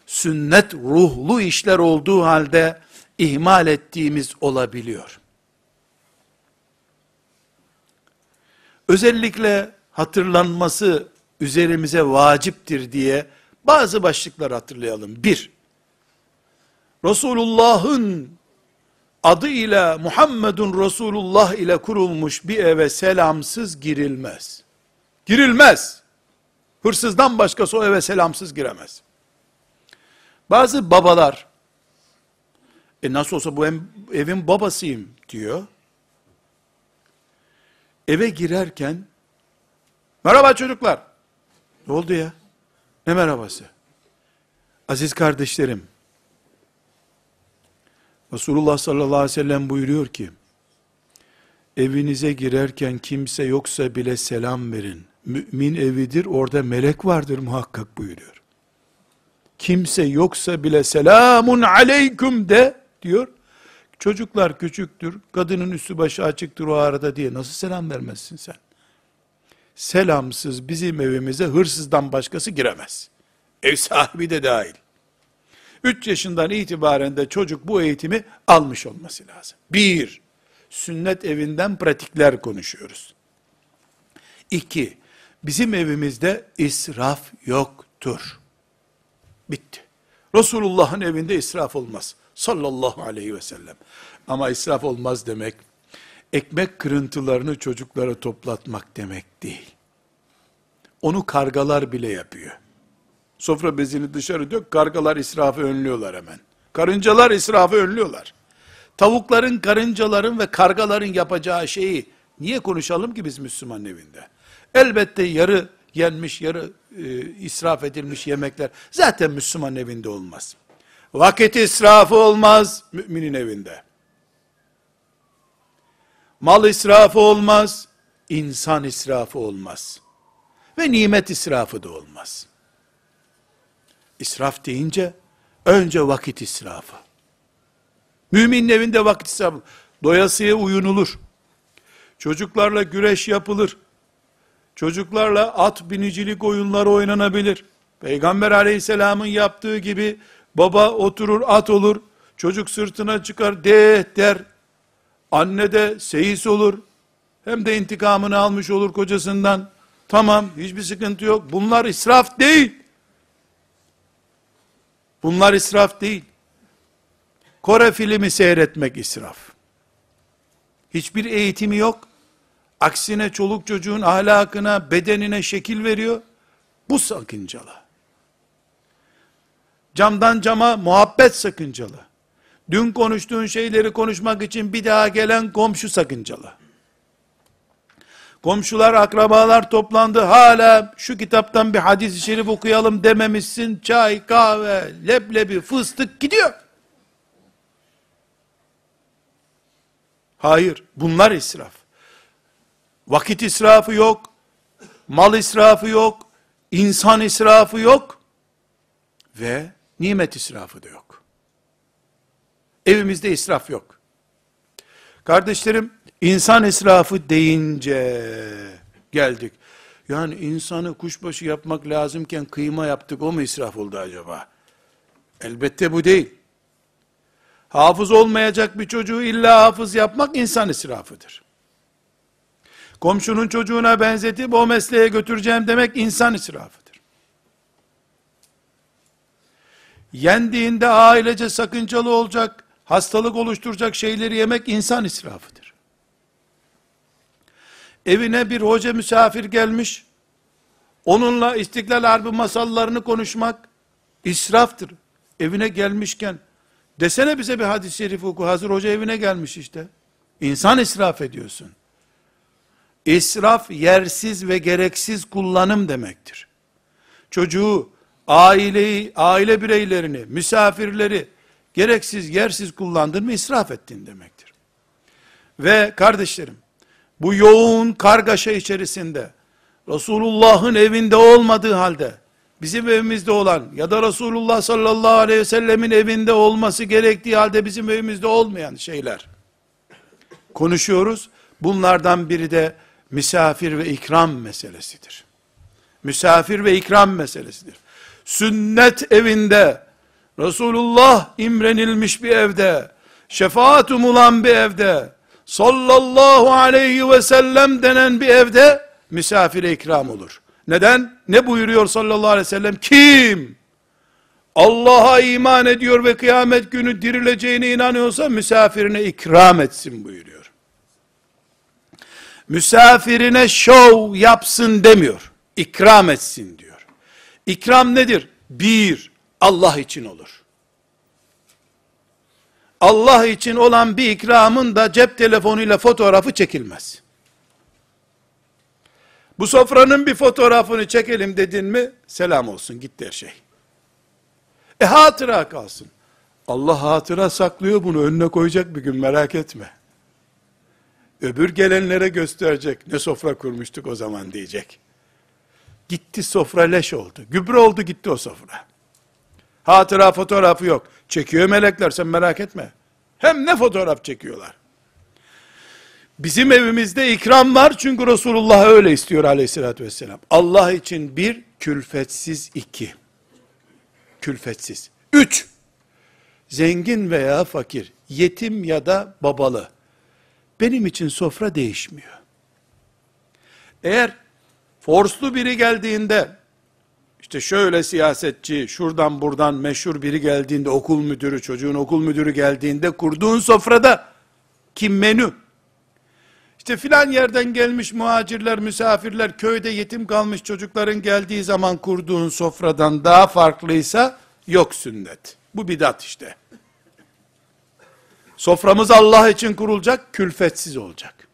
sünnet ruhlu işler olduğu halde ihmal ettiğimiz olabiliyor. Özellikle hatırlanması üzerimize vaciptir diye bazı başlıklar hatırlayalım. Bir, Resulullah'ın adı ile Muhammedun Resulullah ile kurulmuş bir eve selamsız girilmez. Girilmez. Hırsızdan başkası o eve selamsız giremez. Bazı babalar, e nasıl olsa bu evin babasıyım diyor. Eve girerken, merhaba çocuklar. Ne oldu ya? Ne merhabası? Aziz kardeşlerim, Resulullah sallallahu aleyhi ve sellem buyuruyor ki, evinize girerken kimse yoksa bile selam verin. Mümin evidir, orada melek vardır muhakkak buyuruyor. Kimse yoksa bile selamun aleyküm de diyor. Çocuklar küçüktür, kadının üstü başı açıktır o arada diye nasıl selam vermezsin sen? Selamsız bizim evimize hırsızdan başkası giremez. Ev sahibi de dahil. 3 yaşından itibaren de çocuk bu eğitimi almış olması lazım. Bir, sünnet evinden pratikler konuşuyoruz. İki, bizim evimizde israf yoktur. Bitti. Resulullah'ın evinde israf olmaz. Sallallahu aleyhi ve sellem. Ama israf olmaz demek, ekmek kırıntılarını çocuklara toplatmak demek değil. Onu kargalar bile yapıyor. Sofra bezini dışarı dök, kargalar israfı önlüyorlar hemen. Karıncalar israfı önlüyorlar. Tavukların, karıncaların ve kargaların yapacağı şeyi niye konuşalım ki biz Müslüman evinde? Elbette yarı yenmiş, yarı e, israf edilmiş yemekler zaten Müslüman evinde olmaz. Vakit israfı olmaz müminin evinde. Mal israfı olmaz, insan israfı olmaz. Ve nimet israfı da olmaz. İsraf deyince önce vakit israfı. Müminin evinde vakit israfı. Doyasıya uyunulur. Çocuklarla güreş yapılır. Çocuklarla at binicilik oyunları oynanabilir. Peygamber aleyhisselamın yaptığı gibi baba oturur at olur. Çocuk sırtına çıkar de der. Anne de seyis olur. Hem de intikamını almış olur kocasından. Tamam hiçbir sıkıntı yok. Bunlar israf değil. Bunlar israf değil. Kore filmi seyretmek israf. Hiçbir eğitimi yok. Aksine çoluk çocuğun ahlakına, bedenine şekil veriyor. Bu sakıncalı. Camdan cama muhabbet sakıncalı. Dün konuştuğun şeyleri konuşmak için bir daha gelen komşu sakıncalı. Komşular, akrabalar toplandı. Hala şu kitaptan bir hadis-i şerif okuyalım dememişsin. Çay, kahve, leblebi, fıstık gidiyor. Hayır, bunlar israf. Vakit israfı yok, mal israfı yok, insan israfı yok ve nimet israfı da yok. Evimizde israf yok. Kardeşlerim, insan israfı deyince geldik. Yani insanı kuşbaşı yapmak lazımken kıyma yaptık, o mu israf oldu acaba? Elbette bu değil. Hafız olmayacak bir çocuğu illa hafız yapmak insan israfıdır. Komşunun çocuğuna benzetip o mesleğe götüreceğim demek insan israfıdır. Yendiğinde ailece sakıncalı olacak, hastalık oluşturacak şeyleri yemek insan israfıdır. Evine bir hoca misafir gelmiş, onunla İstiklal Harbi masallarını konuşmak israftır. Evine gelmişken, desene bize bir hadis-i şerif oku, hazır hoca evine gelmiş işte. İnsan israf ediyorsun. İsraf yersiz ve gereksiz kullanım demektir. Çocuğu, aileyi, aile bireylerini, misafirleri gereksiz, yersiz kullandın mı israf ettin demektir. Ve kardeşlerim, bu yoğun kargaşa içerisinde Resulullah'ın evinde olmadığı halde bizim evimizde olan ya da Resulullah sallallahu aleyhi ve sellemin evinde olması gerektiği halde bizim evimizde olmayan şeyler konuşuyoruz. Bunlardan biri de misafir ve ikram meselesidir. Misafir ve ikram meselesidir. Sünnet evinde, Resulullah imrenilmiş bir evde, şefaat umulan bir evde, sallallahu aleyhi ve sellem denen bir evde, misafire ikram olur. Neden? Ne buyuruyor sallallahu aleyhi ve sellem? Kim? Allah'a iman ediyor ve kıyamet günü dirileceğine inanıyorsa misafirine ikram etsin buyuruyor misafirine şov yapsın demiyor. İkram etsin diyor. İkram nedir? Bir, Allah için olur. Allah için olan bir ikramın da cep telefonuyla fotoğrafı çekilmez. Bu sofranın bir fotoğrafını çekelim dedin mi, selam olsun gitti her şey. E hatıra kalsın. Allah hatıra saklıyor bunu önüne koyacak bir gün merak etme. Öbür gelenlere gösterecek. Ne sofra kurmuştuk o zaman diyecek. Gitti sofra leş oldu. Gübre oldu gitti o sofra. Hatıra fotoğrafı yok. Çekiyor melekler sen merak etme. Hem ne fotoğraf çekiyorlar. Bizim evimizde ikram var çünkü Resulullah öyle istiyor aleyhissalatü vesselam. Allah için bir, külfetsiz iki. Külfetsiz. Üç, zengin veya fakir, yetim ya da babalı benim için sofra değişmiyor. Eğer forslu biri geldiğinde, işte şöyle siyasetçi, şuradan buradan meşhur biri geldiğinde, okul müdürü, çocuğun okul müdürü geldiğinde, kurduğun sofrada, kim menü? İşte filan yerden gelmiş muhacirler, misafirler, köyde yetim kalmış çocukların geldiği zaman kurduğun sofradan daha farklıysa, yok sünnet. Bu bidat işte. Soframız Allah için kurulacak, külfetsiz olacak.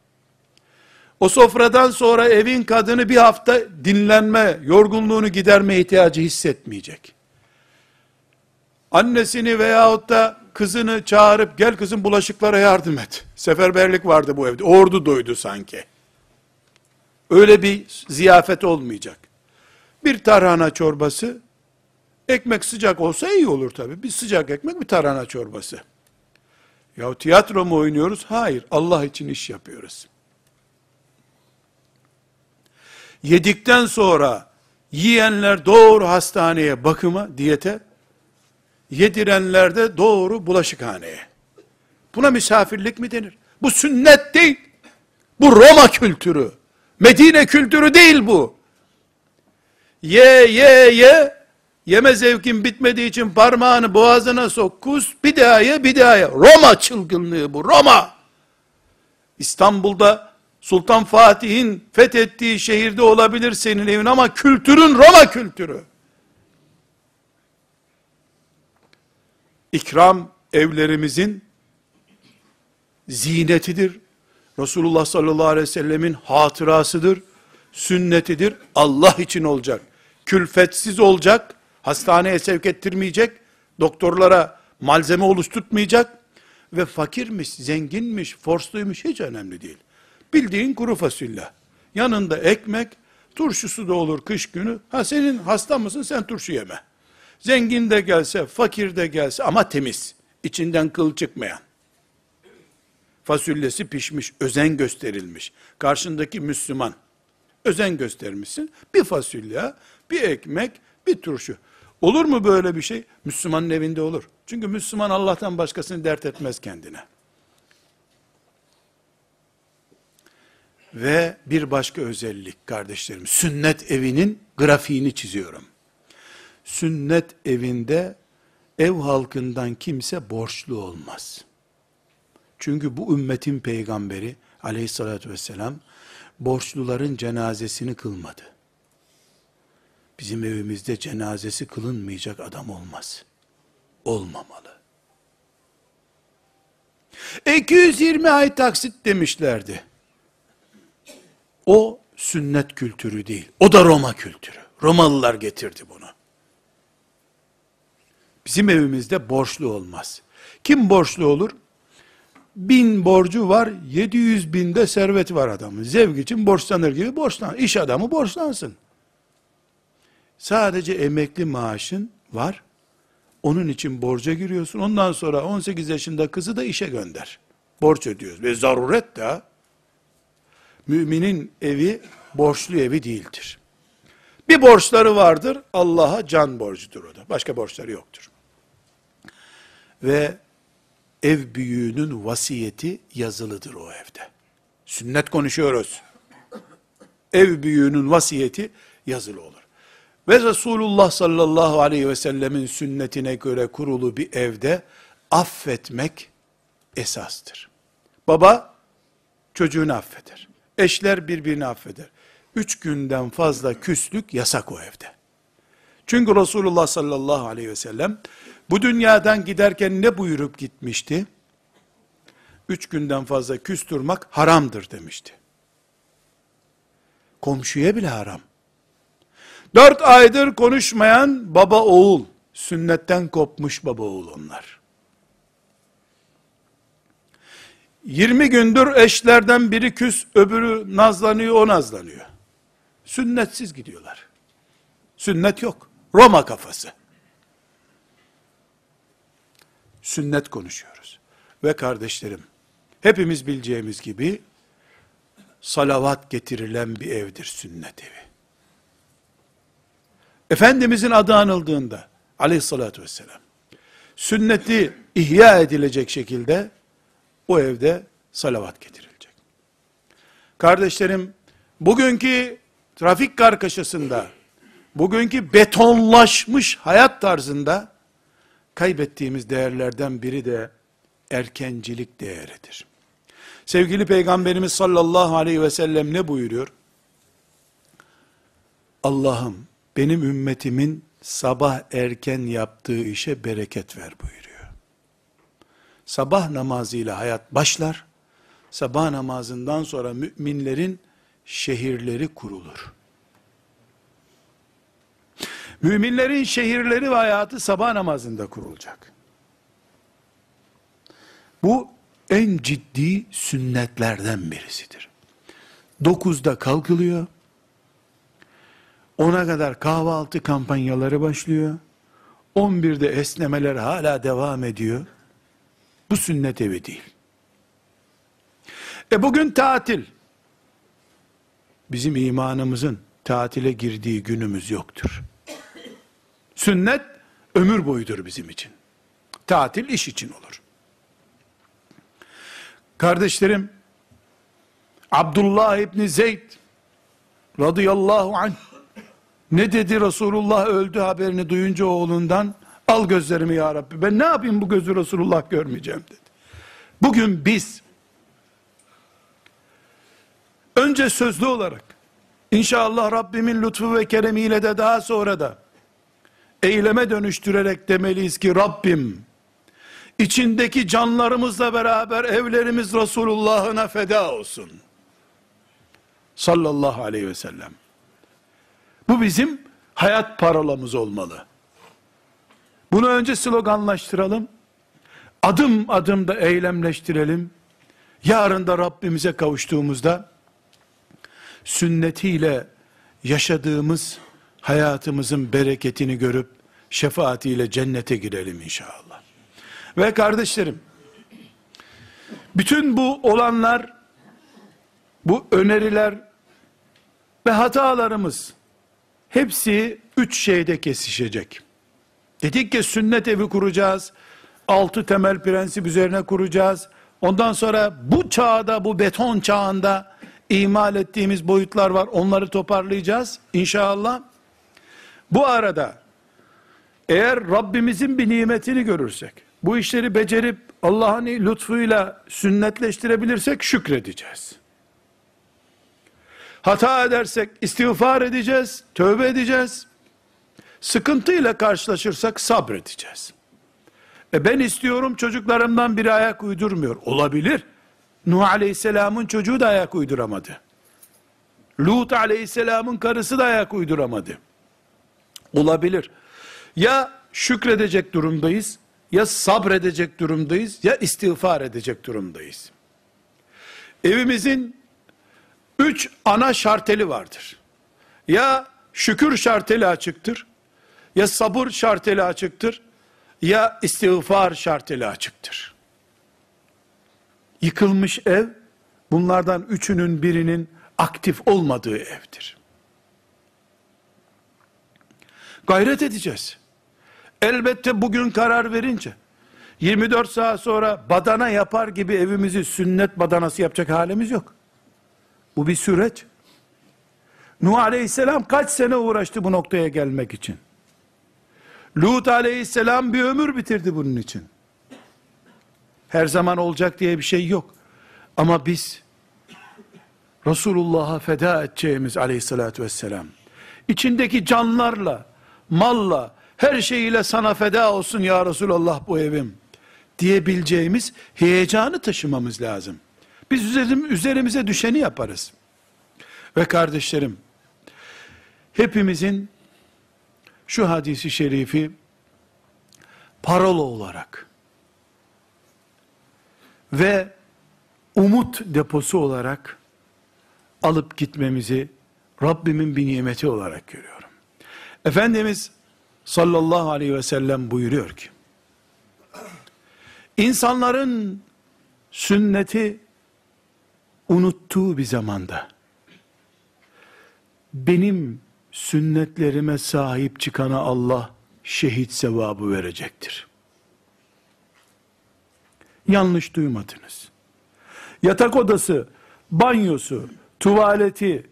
O sofradan sonra evin kadını bir hafta dinlenme, yorgunluğunu giderme ihtiyacı hissetmeyecek. Annesini veyahut da kızını çağırıp gel kızım bulaşıklara yardım et. Seferberlik vardı bu evde. Ordu doydu sanki. Öyle bir ziyafet olmayacak. Bir tarhana çorbası, ekmek sıcak olsa iyi olur tabi. Bir sıcak ekmek, bir tarhana çorbası. Ya tiyatro mu oynuyoruz? Hayır, Allah için iş yapıyoruz. Yedikten sonra yiyenler doğru hastaneye, bakıma, diyete, yedirenler de doğru bulaşıkhaneye. Buna misafirlik mi denir? Bu sünnet değil. Bu Roma kültürü. Medine kültürü değil bu. Ye ye ye, yeme zevkin bitmediği için parmağını boğazına sok, kus, bir daha ye, bir daha ye. Roma çılgınlığı bu, Roma. İstanbul'da Sultan Fatih'in fethettiği şehirde olabilir senin evin ama kültürün Roma kültürü. İkram evlerimizin zinetidir. Resulullah sallallahu aleyhi ve sellemin hatırasıdır. Sünnetidir. Allah için olacak. Külfetsiz olacak. Hastaneye sevk ettirmeyecek. Doktorlara malzeme oluşturtmayacak. Ve fakirmiş, zenginmiş, forsluymuş hiç önemli değil. Bildiğin kuru fasulye. Yanında ekmek, turşusu da olur kış günü. Ha senin hasta mısın sen turşu yeme. Zengin de gelse, fakir de gelse ama temiz. İçinden kıl çıkmayan. Fasulyesi pişmiş, özen gösterilmiş. Karşındaki Müslüman. Özen göstermişsin. Bir fasulye, bir ekmek, bir turşu. Olur mu böyle bir şey? Müslümanın evinde olur. Çünkü Müslüman Allah'tan başkasını dert etmez kendine. Ve bir başka özellik kardeşlerim, sünnet evinin grafiğini çiziyorum. Sünnet evinde ev halkından kimse borçlu olmaz. Çünkü bu ümmetin peygamberi aleyhissalatü vesselam borçluların cenazesini kılmadı. Bizim evimizde cenazesi kılınmayacak adam olmaz. Olmamalı. 220 ay taksit demişlerdi. O sünnet kültürü değil. O da Roma kültürü. Romalılar getirdi bunu. Bizim evimizde borçlu olmaz. Kim borçlu olur? Bin borcu var, 700 binde serveti var adamın. Zevk için borçlanır gibi borçlan. İş adamı borçlansın. Sadece emekli maaşın var. Onun için borca giriyorsun. Ondan sonra 18 yaşında kızı da işe gönder. Borç ödüyoruz. Ve zaruret de Müminin evi borçlu evi değildir. Bir borçları vardır, Allah'a can borcudur o da. Başka borçları yoktur. Ve ev büyüğünün vasiyeti yazılıdır o evde. Sünnet konuşuyoruz. Ev büyüğünün vasiyeti yazılı olur. Ve Resulullah sallallahu aleyhi ve sellemin sünnetine göre kurulu bir evde affetmek esastır. Baba çocuğunu affeder. Eşler birbirini affeder. Üç günden fazla küslük yasak o evde. Çünkü Resulullah sallallahu aleyhi ve sellem bu dünyadan giderken ne buyurup gitmişti? Üç günden fazla küs durmak haramdır demişti. Komşuya bile haram. Dört aydır konuşmayan baba oğul, sünnetten kopmuş baba oğul onlar. 20 gündür eşlerden biri küs, öbürü nazlanıyor, o nazlanıyor. Sünnetsiz gidiyorlar. Sünnet yok. Roma kafası. Sünnet konuşuyoruz. Ve kardeşlerim, hepimiz bileceğimiz gibi, salavat getirilen bir evdir sünnet evi. Efendimizin adı anıldığında, aleyhissalatü vesselam, sünneti ihya edilecek şekilde, o evde salavat getirilecek. Kardeşlerim, bugünkü trafik kargaşasında, bugünkü betonlaşmış hayat tarzında kaybettiğimiz değerlerden biri de erkencilik değeridir. Sevgili Peygamberimiz sallallahu aleyhi ve sellem ne buyuruyor? Allah'ım benim ümmetimin sabah erken yaptığı işe bereket ver buyuruyor. Sabah namazıyla hayat başlar. Sabah namazından sonra müminlerin şehirleri kurulur. Müminlerin şehirleri ve hayatı sabah namazında kurulacak. Bu en ciddi sünnetlerden birisidir. Dokuzda kalkılıyor. Ona kadar kahvaltı kampanyaları başlıyor. 11'de esnemeler hala devam ediyor. Bu sünnet evi değil. E bugün tatil. Bizim imanımızın tatile girdiği günümüz yoktur. Sünnet ömür boyudur bizim için. Tatil iş için olur. Kardeşlerim, Abdullah İbni Zeyd radıyallahu anh ne dedi Resulullah öldü haberini duyunca oğlundan al gözlerimi ya Rabbi ben ne yapayım bu gözü Resulullah görmeyeceğim dedi. Bugün biz önce sözlü olarak inşallah Rabbimin lütfu ve keremiyle de daha sonra da eyleme dönüştürerek demeliyiz ki Rabbim içindeki canlarımızla beraber evlerimiz Resulullah'ına feda olsun. Sallallahu aleyhi ve sellem. Bu bizim hayat parolamız olmalı. Bunu önce sloganlaştıralım. Adım adım da eylemleştirelim. Yarın da Rabbimize kavuştuğumuzda sünnetiyle yaşadığımız hayatımızın bereketini görüp şefaatiyle cennete girelim inşallah. Ve kardeşlerim, bütün bu olanlar, bu öneriler ve hatalarımız hepsi üç şeyde kesişecek. Dedik ki sünnet evi kuracağız, altı temel prensip üzerine kuracağız. Ondan sonra bu çağda, bu beton çağında imal ettiğimiz boyutlar var. Onları toparlayacağız inşallah. Bu arada eğer Rabbimizin bir nimetini görürsek, bu işleri becerip Allah'ın lütfuyla sünnetleştirebilirsek şükredeceğiz. Hata edersek istiğfar edeceğiz, tövbe edeceğiz. Sıkıntıyla karşılaşırsak sabredeceğiz. E ben istiyorum çocuklarımdan biri ayak uydurmuyor. Olabilir. Nuh Aleyhisselam'ın çocuğu da ayak uyduramadı. Lut Aleyhisselam'ın karısı da ayak uyduramadı. Olabilir. Ya şükredecek durumdayız, ya sabredecek durumdayız, ya istiğfar edecek durumdayız. Evimizin üç ana şarteli vardır. Ya şükür şarteli açıktır, ya sabır şarteli açıktır, ya istiğfar şarteli açıktır. Yıkılmış ev, bunlardan üçünün birinin aktif olmadığı evdir. Gayret edeceğiz. Elbette bugün karar verince, 24 saat sonra badana yapar gibi evimizi sünnet badanası yapacak halimiz yok. Bu bir süreç. Nuh aleyhisselam kaç sene uğraştı bu noktaya gelmek için? Lut aleyhisselam bir ömür bitirdi bunun için. Her zaman olacak diye bir şey yok. Ama biz Resulullah'a feda edeceğimiz aleyhissalatü vesselam içindeki canlarla, malla, her şeyiyle sana feda olsun ya Resulallah bu evim diyebileceğimiz heyecanı taşımamız lazım. Biz üzerim, üzerimize düşeni yaparız. Ve kardeşlerim, hepimizin şu hadisi şerifi parola olarak ve umut deposu olarak alıp gitmemizi Rabbimin bir nimeti olarak görüyorum. Efendimiz sallallahu aleyhi ve sellem buyuruyor ki, insanların sünneti unuttuğu bir zamanda, benim sünnetlerime sahip çıkana Allah şehit sevabı verecektir. Yanlış duymadınız. Yatak odası, banyosu, tuvaleti,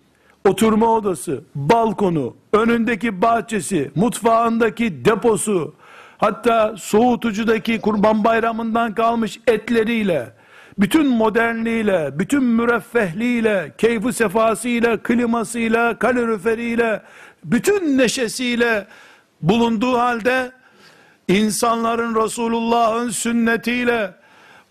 oturma odası, balkonu, önündeki bahçesi, mutfağındaki deposu, hatta soğutucudaki kurban bayramından kalmış etleriyle, bütün modernliğiyle, bütün müreffehliğiyle, keyfi sefasıyla, klimasıyla, kaloriferiyle, bütün neşesiyle bulunduğu halde insanların Resulullah'ın sünnetiyle,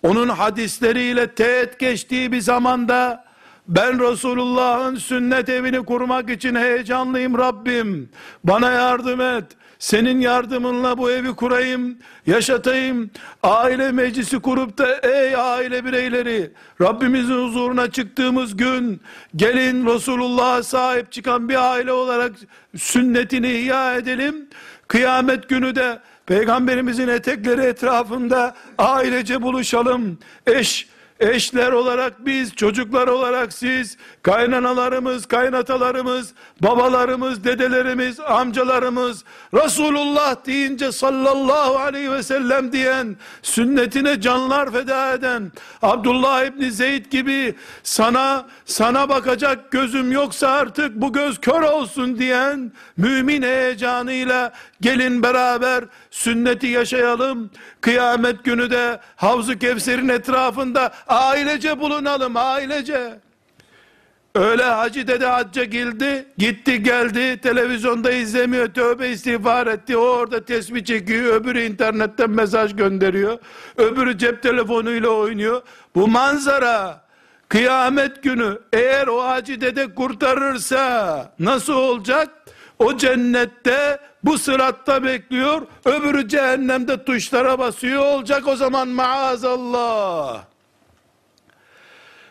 onun hadisleriyle teğet geçtiği bir zamanda ben Resulullah'ın sünnet evini kurmak için heyecanlıyım Rabbim. Bana yardım et. Senin yardımınla bu evi kurayım, yaşatayım. Aile meclisi kurup da ey aile bireyleri, Rabbimizin huzuruna çıktığımız gün, gelin Resulullah'a sahip çıkan bir aile olarak sünnetini ihya edelim. Kıyamet günü de Peygamberimizin etekleri etrafında ailece buluşalım. Eş, eşler olarak biz, çocuklar olarak siz, kaynanalarımız, kaynatalarımız, babalarımız, dedelerimiz, amcalarımız, Resulullah deyince sallallahu aleyhi ve sellem diyen, sünnetine canlar feda eden, Abdullah İbni Zeyd gibi sana, sana bakacak gözüm yoksa artık bu göz kör olsun diyen, mümin heyecanıyla gelin beraber sünneti yaşayalım, kıyamet günü de Havzu Kevser'in etrafında ailece bulunalım, ailece. Öyle hacı dede hacca girdi, gitti geldi, televizyonda izlemiyor, tövbe istiğfar etti, o orada tesbih çekiyor, öbürü internetten mesaj gönderiyor, öbürü cep telefonuyla oynuyor. Bu manzara, kıyamet günü eğer o hacı dede kurtarırsa nasıl olacak? O cennette bu sıratta bekliyor, öbürü cehennemde tuşlara basıyor olacak o zaman maazallah.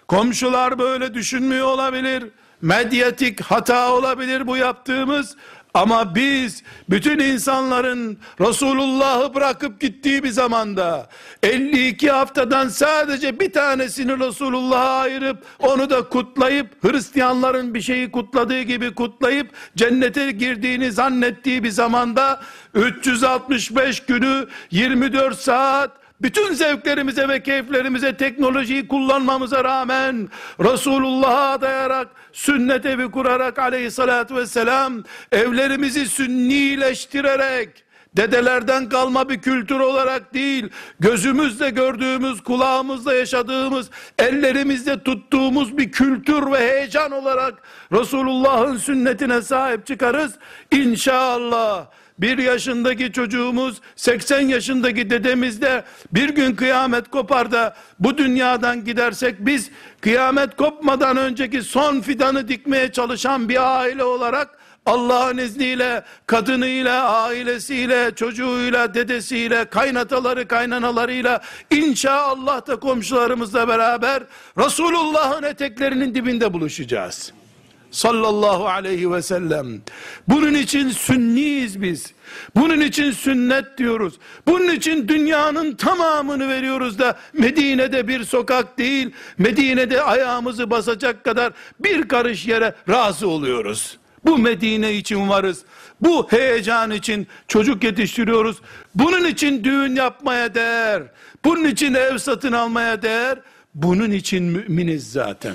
Komşular böyle düşünmüyor olabilir. Medyatik hata olabilir bu yaptığımız. Ama biz bütün insanların Resulullah'ı bırakıp gittiği bir zamanda 52 haftadan sadece bir tanesini Resulullah'a ayırıp onu da kutlayıp Hristiyanların bir şeyi kutladığı gibi kutlayıp cennete girdiğini zannettiği bir zamanda 365 günü 24 saat bütün zevklerimize ve keyiflerimize teknolojiyi kullanmamıza rağmen Resulullah'a adayarak sünnet evi kurarak aleyhissalatü vesselam evlerimizi sünnileştirerek dedelerden kalma bir kültür olarak değil, gözümüzle gördüğümüz, kulağımızla yaşadığımız, ellerimizle tuttuğumuz bir kültür ve heyecan olarak Resulullah'ın sünnetine sahip çıkarız. İnşallah bir yaşındaki çocuğumuz 80 yaşındaki dedemizde bir gün kıyamet kopar da bu dünyadan gidersek biz kıyamet kopmadan önceki son fidanı dikmeye çalışan bir aile olarak Allah'ın izniyle kadınıyla, ailesiyle, çocuğuyla, dedesiyle, kaynataları, kaynanalarıyla inşallah da komşularımızla beraber Resulullah'ın eteklerinin dibinde buluşacağız sallallahu aleyhi ve sellem. Bunun için sünniyiz biz. Bunun için sünnet diyoruz. Bunun için dünyanın tamamını veriyoruz da Medine'de bir sokak değil, Medine'de ayağımızı basacak kadar bir karış yere razı oluyoruz. Bu Medine için varız. Bu heyecan için çocuk yetiştiriyoruz. Bunun için düğün yapmaya değer. Bunun için ev satın almaya değer. Bunun için müminiz zaten.